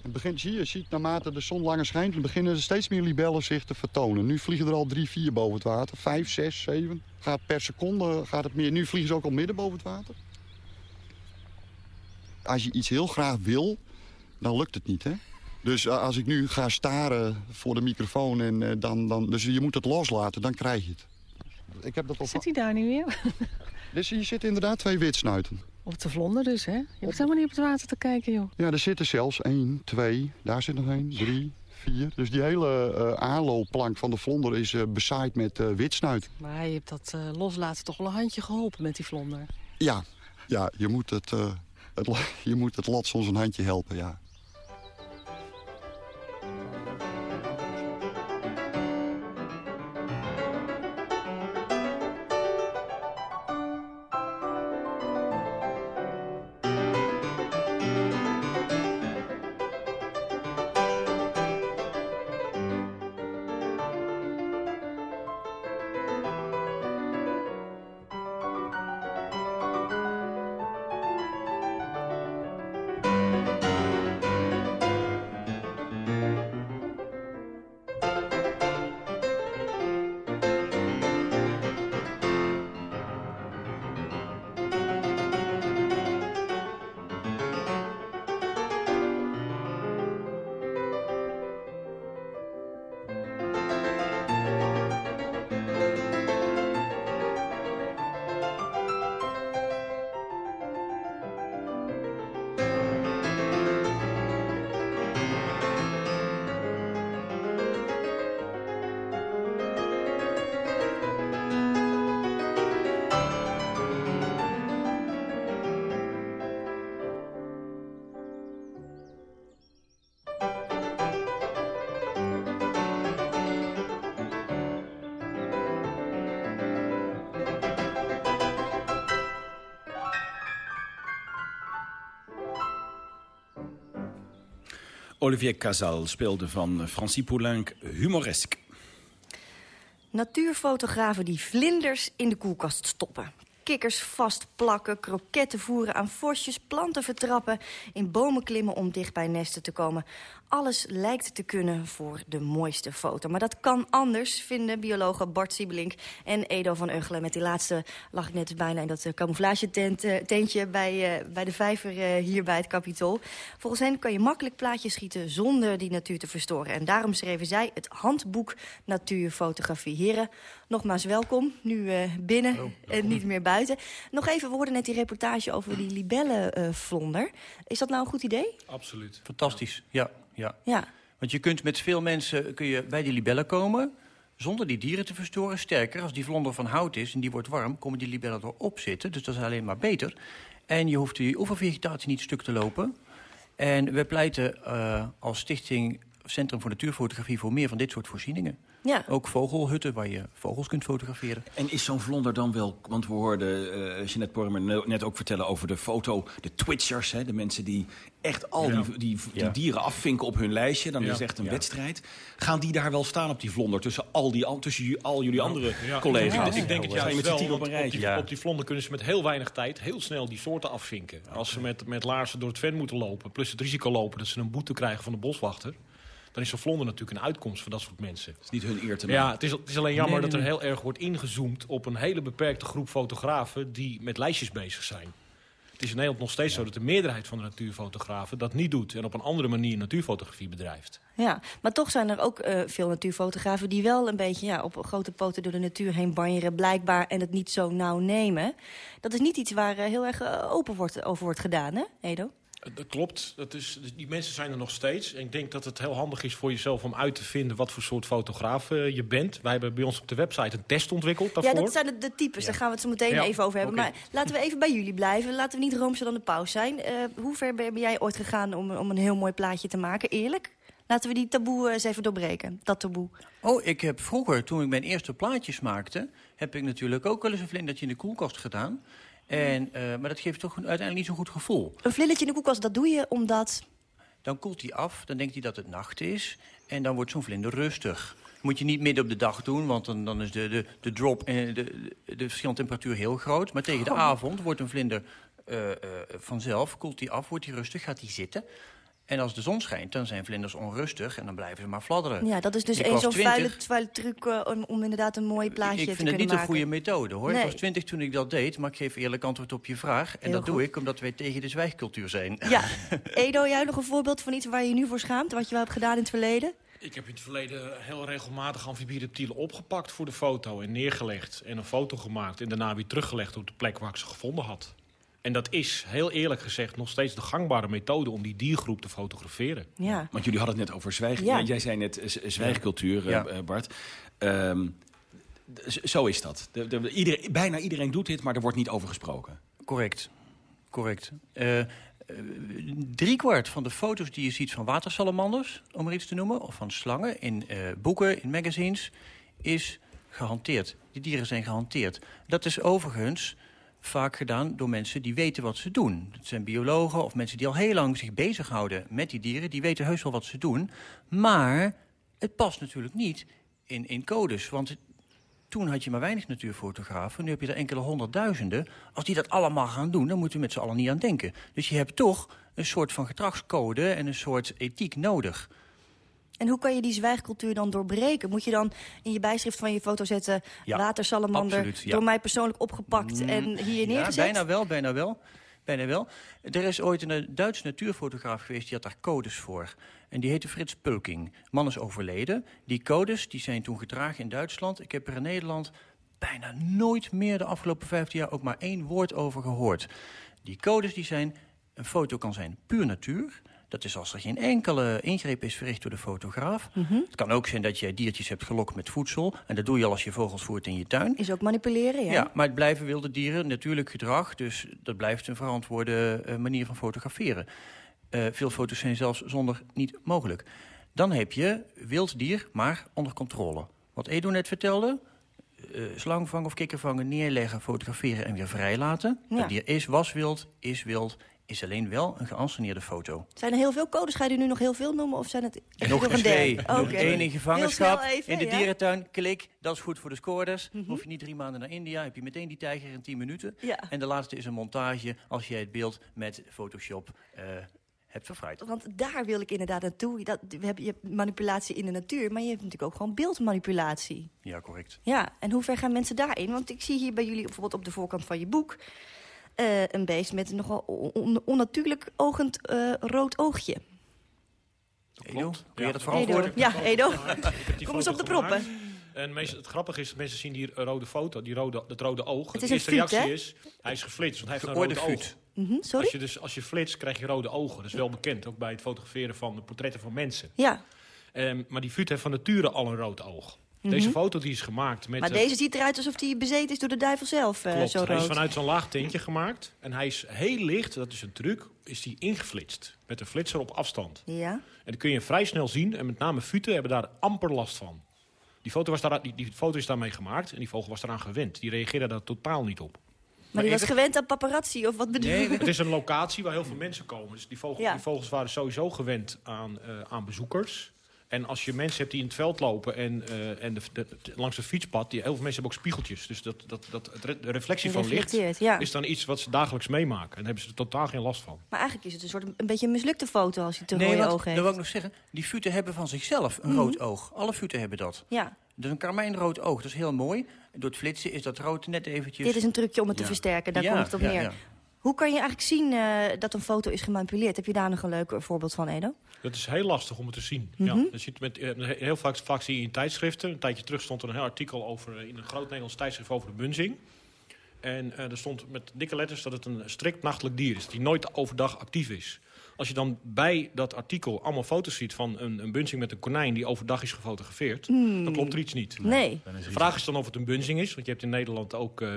Het begint, zie je, je ziet naarmate de zon langer schijnt... dan beginnen er steeds meer libellen zich te vertonen. Nu vliegen er al drie, vier boven het water. Vijf, zes, zeven. Gaat per seconde gaat het meer. Nu vliegen ze ook al midden boven het water. Als je iets heel graag wil, dan lukt het niet, hè? Dus eh, als ik nu ga staren voor de microfoon, en, eh, dan, dan, dus je moet het loslaten, dan krijg je het. Ik heb dat al Zit hij daar nu weer? <laughs> Dus hier zitten inderdaad twee witsnuiten. Op de vlonder dus, hè? Je hoeft helemaal niet op het water te kijken, joh. Ja, er zitten zelfs één, twee, daar zit nog één, drie, vier. Dus die hele eh aanloopplank van de vlonder is eh, bezaaid met eh, witsnuit. Maar je hebt dat loslaten toch wel een handje geholpen met die vlonder. Ja, ja je, moet het, het, <laughs> je moet het lot soms een handje helpen, ja. Olivier Casal speelde van Francis Poulenc humoresk. Natuurfotografen die vlinders in de koelkast stoppen. Kikkers vastplakken, kroketten voeren aan vosjes, planten vertrappen, in bomen klimmen om dicht bij nesten te komen. Alles lijkt te kunnen voor de mooiste foto. Maar dat kan anders, vinden biologen Bart Siebelink en Edo van Uggelen. Met die laatste lag ik net bijna in dat camouflagetentje bij, uh, bij de vijver hier bij het Capitool. Volgens hen kan je makkelijk plaatjes schieten zonder die natuur te verstoren. En daarom schreven zij het handboek Natuurfotografie. Heren, nogmaals welkom. Nu uh, binnen en niet meer buiten. Nog even, we hoorden net die reportage over die libellenvlonder. Is dat nou een goed idee? Absoluut. Fantastisch, ja. ja. ja. Want je kunt met veel mensen kun je bij die libellen komen zonder die dieren te verstoren. Sterker, als die vlonder van hout is en die wordt warm... komen die libellen erop zitten, dus dat is alleen maar beter. En je hoeft die oevervegetatie niet stuk te lopen. En we pleiten uh, als stichting Centrum voor Natuurfotografie... voor meer van dit soort voorzieningen. Ja. Ook vogelhutten waar je vogels kunt fotograferen. En is zo'n vlonder dan wel... Want we hoorden uh, Jeanette Pormer net ook vertellen over de foto... de twitchers, hè, de mensen die echt al Ja. die, die, die Ja. dieren afvinken op hun lijstje. Dan Ja. is het echt een Ja. wedstrijd. Gaan die daar wel staan op die vlonder tussen al, die, tussen al jullie andere Ja, collega's? Ik, ik denk het juist met z'n wel, tien op een op die, op die vlonder kunnen ze met heel weinig tijd heel snel die soorten afvinken. Als ze met, met laarzen door het ven moeten lopen, plus het risico lopen dat ze een boete krijgen van de boswachter... dan is zo'n vlonder natuurlijk een uitkomst voor dat soort mensen. Het is niet hun eer te Ja, maken. het is, het is alleen jammer Nee, nee, dat er heel erg wordt ingezoomd op een hele beperkte groep fotografen die met lijstjes bezig zijn. Het is in Nederland nog steeds zo dat de meerderheid van de natuurfotografen dat niet doet... en op een andere manier natuurfotografie bedrijft. Ja, maar toch zijn er ook eh, veel natuurfotografen... die wel een beetje ja, op grote poten door de natuur heen banjeren... blijkbaar en het niet zo nauw nemen. Dat is niet iets waar eh, heel erg eh, open wordt, over wordt gedaan, hè, Edo? Eh, Dat klopt. Dat is, die mensen zijn er nog steeds. En ik denk dat het heel handig is voor jezelf om uit te vinden... wat voor soort fotograaf eh, je bent. Wij hebben bij ons op de website een test ontwikkeld daarvoor. Ja, dat zijn de, de types. Daar gaan we het zo meteen Ja, even over hebben. Maar laten we even bij jullie blijven. Laten we niet roomser dan de paus zijn. Eh, hoe ver ben ben jij ooit gegaan om, om een heel mooi plaatje te maken? Eerlijk? Laten we die taboe eens even doorbreken. Dat taboe. Oh, ik heb vroeger, toen ik mijn eerste plaatjes maakte... heb ik natuurlijk ook wel eens een vlindertje in de koelkast gedaan. En, eh, maar dat geeft toch uiteindelijk niet zo'n goed gevoel. Een vlillertje in de koelkast, dat doe je omdat... Dan koelt hij af, dan denkt hij dat het nacht is... en dan wordt zo'n vlinder rustig. Moet je niet midden op de dag doen, want dan, dan is de, de, de drop... en de, de, de verschillende temperatuur heel groot. Maar tegen de Oh. avond wordt een vlinder eh, eh, vanzelf, koelt hij af, wordt hij rustig, gaat hij zitten... En als de zon schijnt, dan zijn vlinders onrustig en dan blijven ze maar fladderen. Ja, dat is dus Ik een zo'n 20. vuile, vuile truc eh, om, om inderdaad een mooi plaatje Ik te vind kunnen het niet maken. een goede methode, hoor. Nee. Ik was twintig toen ik dat deed, maar ik geef eerlijk antwoord op je vraag. En Heel dat doe ik omdat wij tegen de zwijgcultuur zijn. Ja, <laughs> Edo, jij nog een voorbeeld van iets waar je je nu voor schaamt? Wat je wel hebt gedaan in het verleden? Ik heb in het verleden heel regelmatig amfibiereptielen opgepakt voor de foto... en neergelegd en een foto gemaakt... en daarna weer teruggelegd op de plek waar ik ze gevonden had. En dat is, heel eerlijk gezegd, nog steeds de gangbare methode... om die diergroep te fotograferen. Ja. Want jullie hadden het net over zwijg. Ja. Jij zei net eh, z- zwijgcultuur, Ja. eh, eh, Bart. Ehm, zo is dat. De, de- iedereen, bijna iedereen doet dit, maar er wordt niet over gesproken. Correct. Correct. Eh eh, driekwart van de foto's die je ziet van watersalamanders, om er iets te noemen... of van slangen in eh, boeken, in magazines, is gehanteerd. Die dieren zijn gehanteerd. Dat is overigens vaak gedaan door mensen die weten wat ze doen. Het zijn biologen of mensen die al heel lang zich bezighouden met die dieren. Die weten heus wel wat ze doen. Maar het past natuurlijk niet in, in codes. Want toen had je maar weinig natuurfotografen. Nu heb je er enkele honderdduizenden. Als die dat allemaal gaan doen, dan moeten we met z'n allen niet aan denken. Dus je hebt toch een soort van gedragscode en een soort ethiek nodig. En hoe kan je die zwijgcultuur dan doorbreken? Moet je dan in je bijschrift van je foto zetten... Ja, watersalamander, absoluut, ja. door mij persoonlijk opgepakt en hier Ja, neergezet? bijna wel, bijna wel. Bijna wel. Er is ooit een eh, Duitse natuurfotograaf geweest, die had daar codes voor. En die heette Frits Pulking. Man is overleden. Die codes die zijn toen gedragen in Duitsland. Ik heb er in Nederland bijna nooit meer de afgelopen 15 jaar ook maar één woord over gehoord. Die codes die zijn, een foto kan zijn puur natuur. Dat is als er geen enkele ingreep is verricht door de fotograaf. Mhm. Het kan ook zijn dat je diertjes hebt gelokt met voedsel. En dat doe je al als je vogels voert in je tuin. Is ook manipuleren, ja? Ja, maar het blijven wilde dieren, natuurlijk gedrag. Dus dat blijft een verantwoorde eh, manier van fotograferen. Eh, veel foto's zijn zelfs zonder niet mogelijk. Dan heb je wild dier, maar onder controle. Wat Edo net vertelde, eh slang vangen of kikker vangen, neerleggen, fotograferen en weer vrijlaten. Ja. Dat dier is, was wild, is wild, is alleen wel een geanceneerde foto. Zijn er heel veel codes? Ga je er nu nog heel veel noemen? Of zijn het echt Nog een twee. Nog één in gevangenschap. even, in de ja. dierentuin. Klik, dat is goed voor de scoorders. Hoef je niet drie maanden naar India, heb je meteen die tijger in tien minuten. Ja. En de laatste is een montage als jij het beeld met Photoshop eh, hebt verfraaid. Want daar wil ik inderdaad naartoe. Dat, we hebben, je hebt manipulatie in de natuur, maar je hebt natuurlijk ook gewoon beeldmanipulatie. Ja, correct. Ja, en hoe ver gaan mensen daarin? Want ik zie hier bij jullie bijvoorbeeld op de voorkant van je boek... eh, een beest met een nogal on- on- onnatuurlijk ogend eh, rood oogje. Edo, kun je Ja. dat verantwoorden? Edo. Ja, Edo. Kom eens op de proppen. En het grappige is, mensen zien die rode foto, die rode, dat rode oog. Het de is een eerste reactie hè? is, hij is geflitst, want hij heeft een rode oog. Mhm, sorry? Als je, dus, als je flitst, krijg je rode ogen. Dat is wel bekend, ook bij het fotograferen van de portretten van mensen. Ja, Ehm, maar die fuut heeft van nature al een rood oog. Mhm. Deze foto die is gemaakt met... maar deze ziet eruit alsof hij bezeten is door de duivel zelf, eh, Klopt, zo hij is rood. vanuit zo'n laag tintje gemaakt. En hij is heel licht, dat is een truc, is die ingeflitst. Met een flitser op afstand. Ja. En dat kun je vrij snel zien. En met name futen hebben daar amper last van. Die foto, was daar, die, die foto is daarmee gemaakt en die vogel was eraan gewend. Die reageerde daar totaal niet op. Maar die was gewend aan paparazzi, of wat bedoel je? Het is een locatie waar heel veel mensen komen. Dus die, vogel, Ja. die vogels waren sowieso gewend aan, eh, aan bezoekers. En als je mensen hebt die in het veld lopen en, eh, en de, de- de- langs het fietspad... Die, heel veel mensen hebben ook spiegeltjes. Dus dat, dat, dat, de reflectie van licht ja. is dan iets wat ze dagelijks meemaken. En daar hebben ze er totaal geen last van. Maar eigenlijk is het een soort een beetje een mislukte foto als hij te Nee, rode want, ogen dat heeft. wil ik nog zeggen. Die futen hebben van zichzelf een Mhm. rood oog. Alle futen hebben dat. Ja, Dus een karmijnrood oog, dat is heel mooi. Door het flitsen is dat rood net eventjes... dit is een trucje om het te versterken, daar Ja, komt het op ja, neer. Hoe kan je eigenlijk zien eh, dat een foto is gemanipuleerd? Heb je daar nog een leuk voorbeeld van, Edo? Dat is heel lastig om het te zien. Mhm. ja, dat ziet met, eh, heel vaak, vaak zie je in tijdschriften. Een tijdje terug stond er een heel artikel over, eh, in een groot Nederlands tijdschrift over de bunzing. En eh, er stond met dikke letters dat het een strikt nachtelijk dier is. Die nooit overdag actief is. Als je dan bij dat artikel allemaal foto's ziet van een, een bunzing met een konijn... die overdag is gefotografeerd, Hmm. dan klopt er iets niet. Nee. De vraag is dan of het een bunzing is. Want je hebt in Nederland ook eh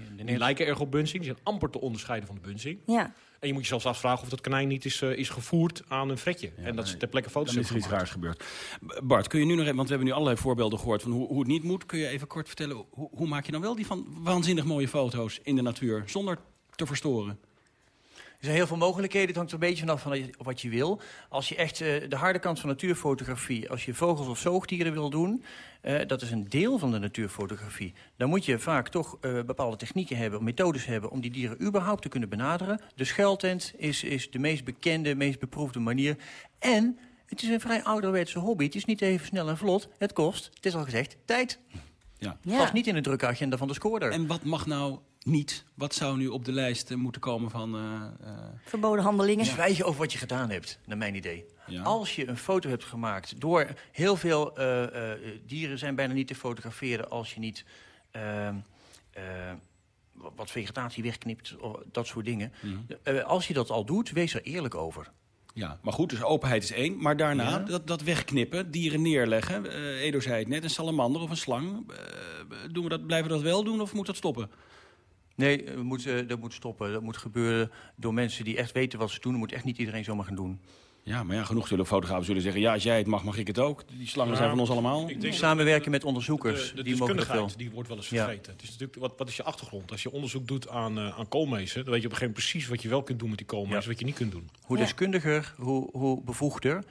fretjes. Die lijken erg op bunzing. Die zijn amper te onderscheiden van de bunzing. Ja. En je moet je zelfs afvragen of dat konijn niet is, eh, is gevoerd aan een fretje. en dat ze ter plekke foto's Dan is er hebben iets raars gebeurd. Bart, kun je nu nog even, want we hebben nu allerlei voorbeelden gehoord van hoe, hoe het niet moet. Kun je even kort vertellen, hoe, hoe maak je dan wel die van waanzinnig mooie foto's in de natuur zonder te verstoren? Er zijn heel veel mogelijkheden. Het hangt er een beetje vanaf van wat je wil. Als je echt eh, de harde kant van natuurfotografie... als je vogels of zoogdieren wil doen... eh, dat is een deel van de natuurfotografie. Dan moet je vaak toch eh, bepaalde technieken hebben... methodes hebben om die dieren überhaupt te kunnen benaderen. De schuiltent is, is de meest bekende, meest beproefde manier. En het is een vrij ouderwetse hobby. Het is niet even snel en vlot. Het kost, het is al gezegd, tijd. Ja. Ja. Past niet in de drukke agenda van de scoorder. En wat mag nou niet? Wat zou nu op de lijst eh, moeten komen van... eh, eh, Verboden handelingen. Zwijgen over wat je gedaan hebt, naar mijn idee. Ja. Als je een foto hebt gemaakt door heel veel eh, eh, dieren zijn bijna niet te fotograferen als je niet ehm, eh, wat- vegetatie wegknipt, of dat soort dingen. Mhm. Eh, als je dat al doet, wees er eerlijk over. Ja, maar goed, dus openheid is één. Maar daarna Ja. dat, dat wegknippen, dieren neerleggen. Eh, Edo zei het net, een salamander of een slang. Eh, doen we dat, blijven we dat wel doen of moet dat stoppen? Nee, we moeten, dat moet stoppen. Dat moet gebeuren door mensen die echt weten wat ze doen. Dat moet echt niet iedereen zomaar gaan doen. Ja, maar ja, genoeg zullen fotografen zullen zeggen... ja, als jij het mag, mag ik het ook. Die slangen zijn van ons allemaal. ik denk- Samenwerken met onderzoekers, De, de die deskundigheid die wordt wel eens Ja. vergeten. Het is natuurlijk, wat, wat is je achtergrond? Als je onderzoek doet aan, eh aan koolmezen... dan weet je op een gegeven moment precies wat je wel kunt doen met die koolmezen... Ja. wat je niet kunt doen. Hoe deskundiger, hoe, hoe bevoegder.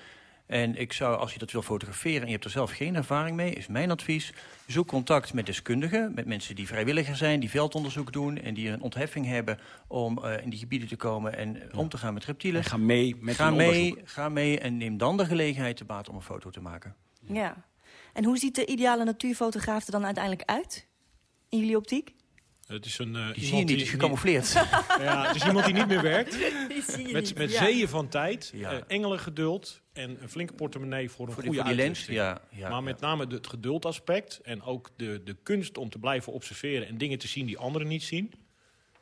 En ik zou, als je dat wil fotograferen en je hebt er zelf geen ervaring mee, is mijn advies: zoek contact met deskundigen, met mensen die vrijwilliger zijn, die veldonderzoek doen en die een ontheffing hebben om eh, in die gebieden te komen en om te gaan met reptielen. En ga mee met ga mee, onderzoek. ga mee en neem dan de gelegenheid te baat om een foto te maken. Ja. En hoe ziet de ideale natuurfotograaf er dan uiteindelijk uit? In jullie optiek? Het is een, eh, Die zie je iemand niet, is gecamoufleerd. <laughs> ja, het is iemand die niet meer werkt. <laughs> Met, met ja. zeeën van tijd, Ja. eh, engelen geduld en een flinke portemonnee voor een Voor die- goede voor die lens, ja, ja, maar met name het geduldaspect en ook de, de kunst om te blijven observeren... en dingen te zien die anderen niet zien...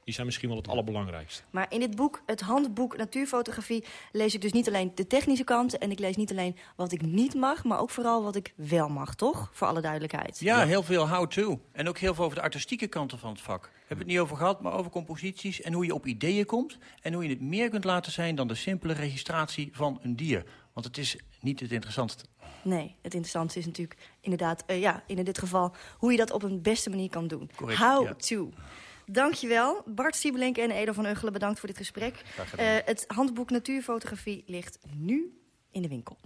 die zijn misschien wel het allerbelangrijkste. Maar in dit boek, het handboek Natuurfotografie, lees ik dus niet alleen de technische kant... en ik lees niet alleen wat ik niet mag, maar ook vooral wat ik wel mag, toch? Voor alle duidelijkheid. Ja, heel veel how-to. En ook heel veel over de artistieke kanten van het vak. We hebben het niet over gehad, maar over composities en hoe je op ideeën komt. En hoe je het meer kunt laten zijn dan de simpele registratie van een dier. Want het is niet het interessantste. Nee, het interessante is natuurlijk inderdaad, eh, ja, in dit geval... hoe je dat op een beste manier kan doen. Correct, How ja. to. Dankjewel. Bart Siebelink en Edo van Uggelen, bedankt voor dit gesprek. Uh, het handboek Natuurfotografie ligt nu in de winkel.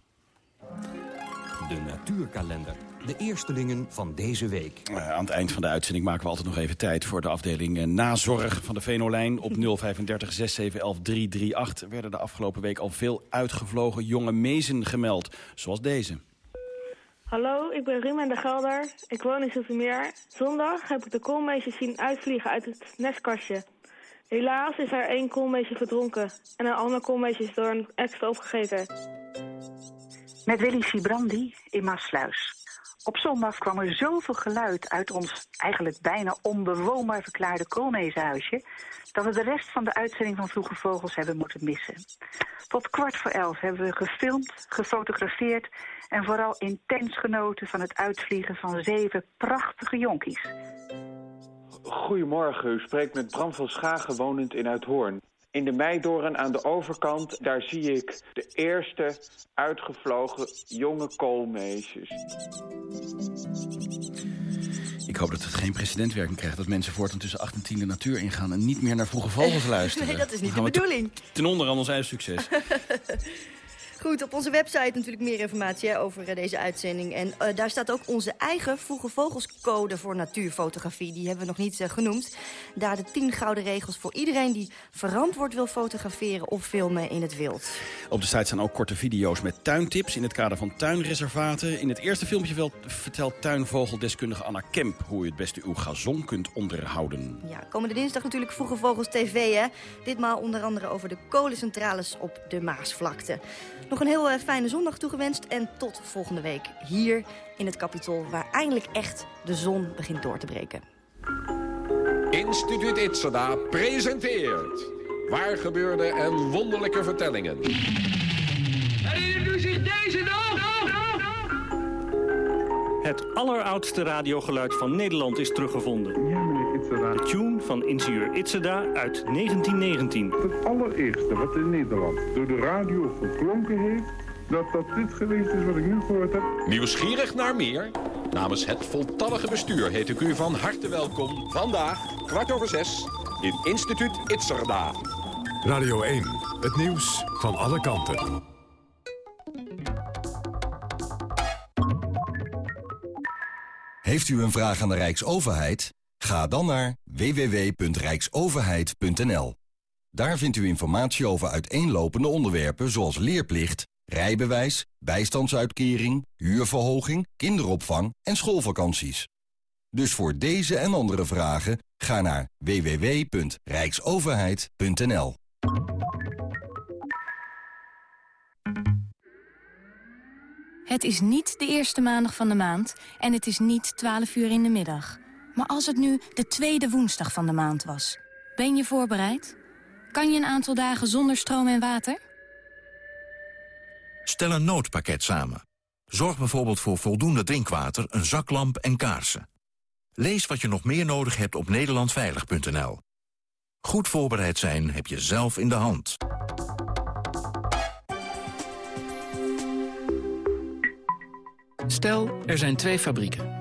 De natuurkalender. De eerstelingen van deze week. Uh, aan het eind van de uitzending maken we altijd nog even tijd... voor de afdeling uh, nazorg van de Venolijn. Op 035 6711 338 werden de afgelopen week al veel uitgevlogen jonge mezen gemeld. Zoals deze. Hallo, ik ben Riemen de Gelder. Ik woon in Zoetermeer. Zondag heb ik de koolmeesjes zien uitvliegen uit het nestkastje. Helaas is er één koolmeesje verdronken en een ander koolmeesje is door een extra opgegeten. Met Willy Sibrandi in Maasluis. Op zondag kwam er zoveel geluid uit ons eigenlijk bijna onbewoonbaar verklaarde koolmezenhuisje... dat we de rest van de uitzending van Vroege Vogels hebben moeten missen. Tot kwart voor elf hebben we gefilmd, gefotografeerd... en vooral intens genoten van het uitvliegen van zeven prachtige jonkies. Goedemorgen, u spreekt met Bram van Schagen, wonend in Uithoorn. In de Meidoren aan de overkant, daar zie ik de eerste uitgevlogen jonge koolmeesjes. Ik hoop dat het geen precedentwerking krijgt. Dat mensen voortaan tussen 8 en 10 de natuur ingaan... en niet meer naar vroege vogels <laughs> luisteren. nee, dat is niet de bedoeling. Ten onder aan ons eigen succes. <laughs> Goed, op onze website natuurlijk meer informatie hè, over uh, deze uitzending. En uh, daar staat ook onze eigen Vroege Vogelscode voor natuurfotografie. Die hebben we nog niet uh, genoemd. Daar de 10 gouden regels voor iedereen die verantwoord wil fotograferen of filmen in het wild. Op de site staan ook korte video's met tuintips in het kader van tuinreservaten. In het eerste filmpje vertelt tuinvogeldeskundige Anna Kemp hoe u het beste uw gazon kunt onderhouden. Ja, komende dinsdag natuurlijk Vroege Vogels TV. Hè. Ditmaal onder andere over de kolencentrales op de Maasvlakte. Nog een heel uh, fijne zondag toegewenst en tot volgende week hier in het Capitool... waar eindelijk echt de zon begint door te breken. Instituut Itzada presenteert... Waar gebeurde en wonderlijke vertellingen. Herinnert u zich deze nog? Het alleroudste radiogeluid van Nederland is teruggevonden. De tune van ingenieur Itzada uit 1919. Het allereerste wat in Nederland door de radio geklonken heeft... dat dat dit geweest is wat ik nu gehoord heb. Nieuwsgierig naar meer? Namens het voltallige bestuur heet ik u van harte welkom. Vandaag, kwart over zes, in Instituut Itzerda. Radio 1, het nieuws van alle kanten. Heeft u een vraag aan de Rijksoverheid? Ga dan naar www.rijksoverheid.nl. Daar vindt u informatie over uiteenlopende onderwerpen zoals leerplicht, rijbewijs, bijstandsuitkering, huurverhoging, kinderopvang en schoolvakanties. Dus voor deze en andere vragen ga naar www.rijksoverheid.nl. Het is niet de eerste maandag van de maand en het is niet 12 uur in de middag. Maar als het nu de tweede woensdag van de maand was, ben je voorbereid? Kan je een aantal dagen zonder stroom en water? Stel een noodpakket samen. Zorg bijvoorbeeld voor voldoende drinkwater, een zaklamp en kaarsen. Lees wat je nog meer nodig hebt op nederlandveilig.nl. Goed voorbereid zijn heb je zelf in de hand. Stel, er zijn twee fabrieken.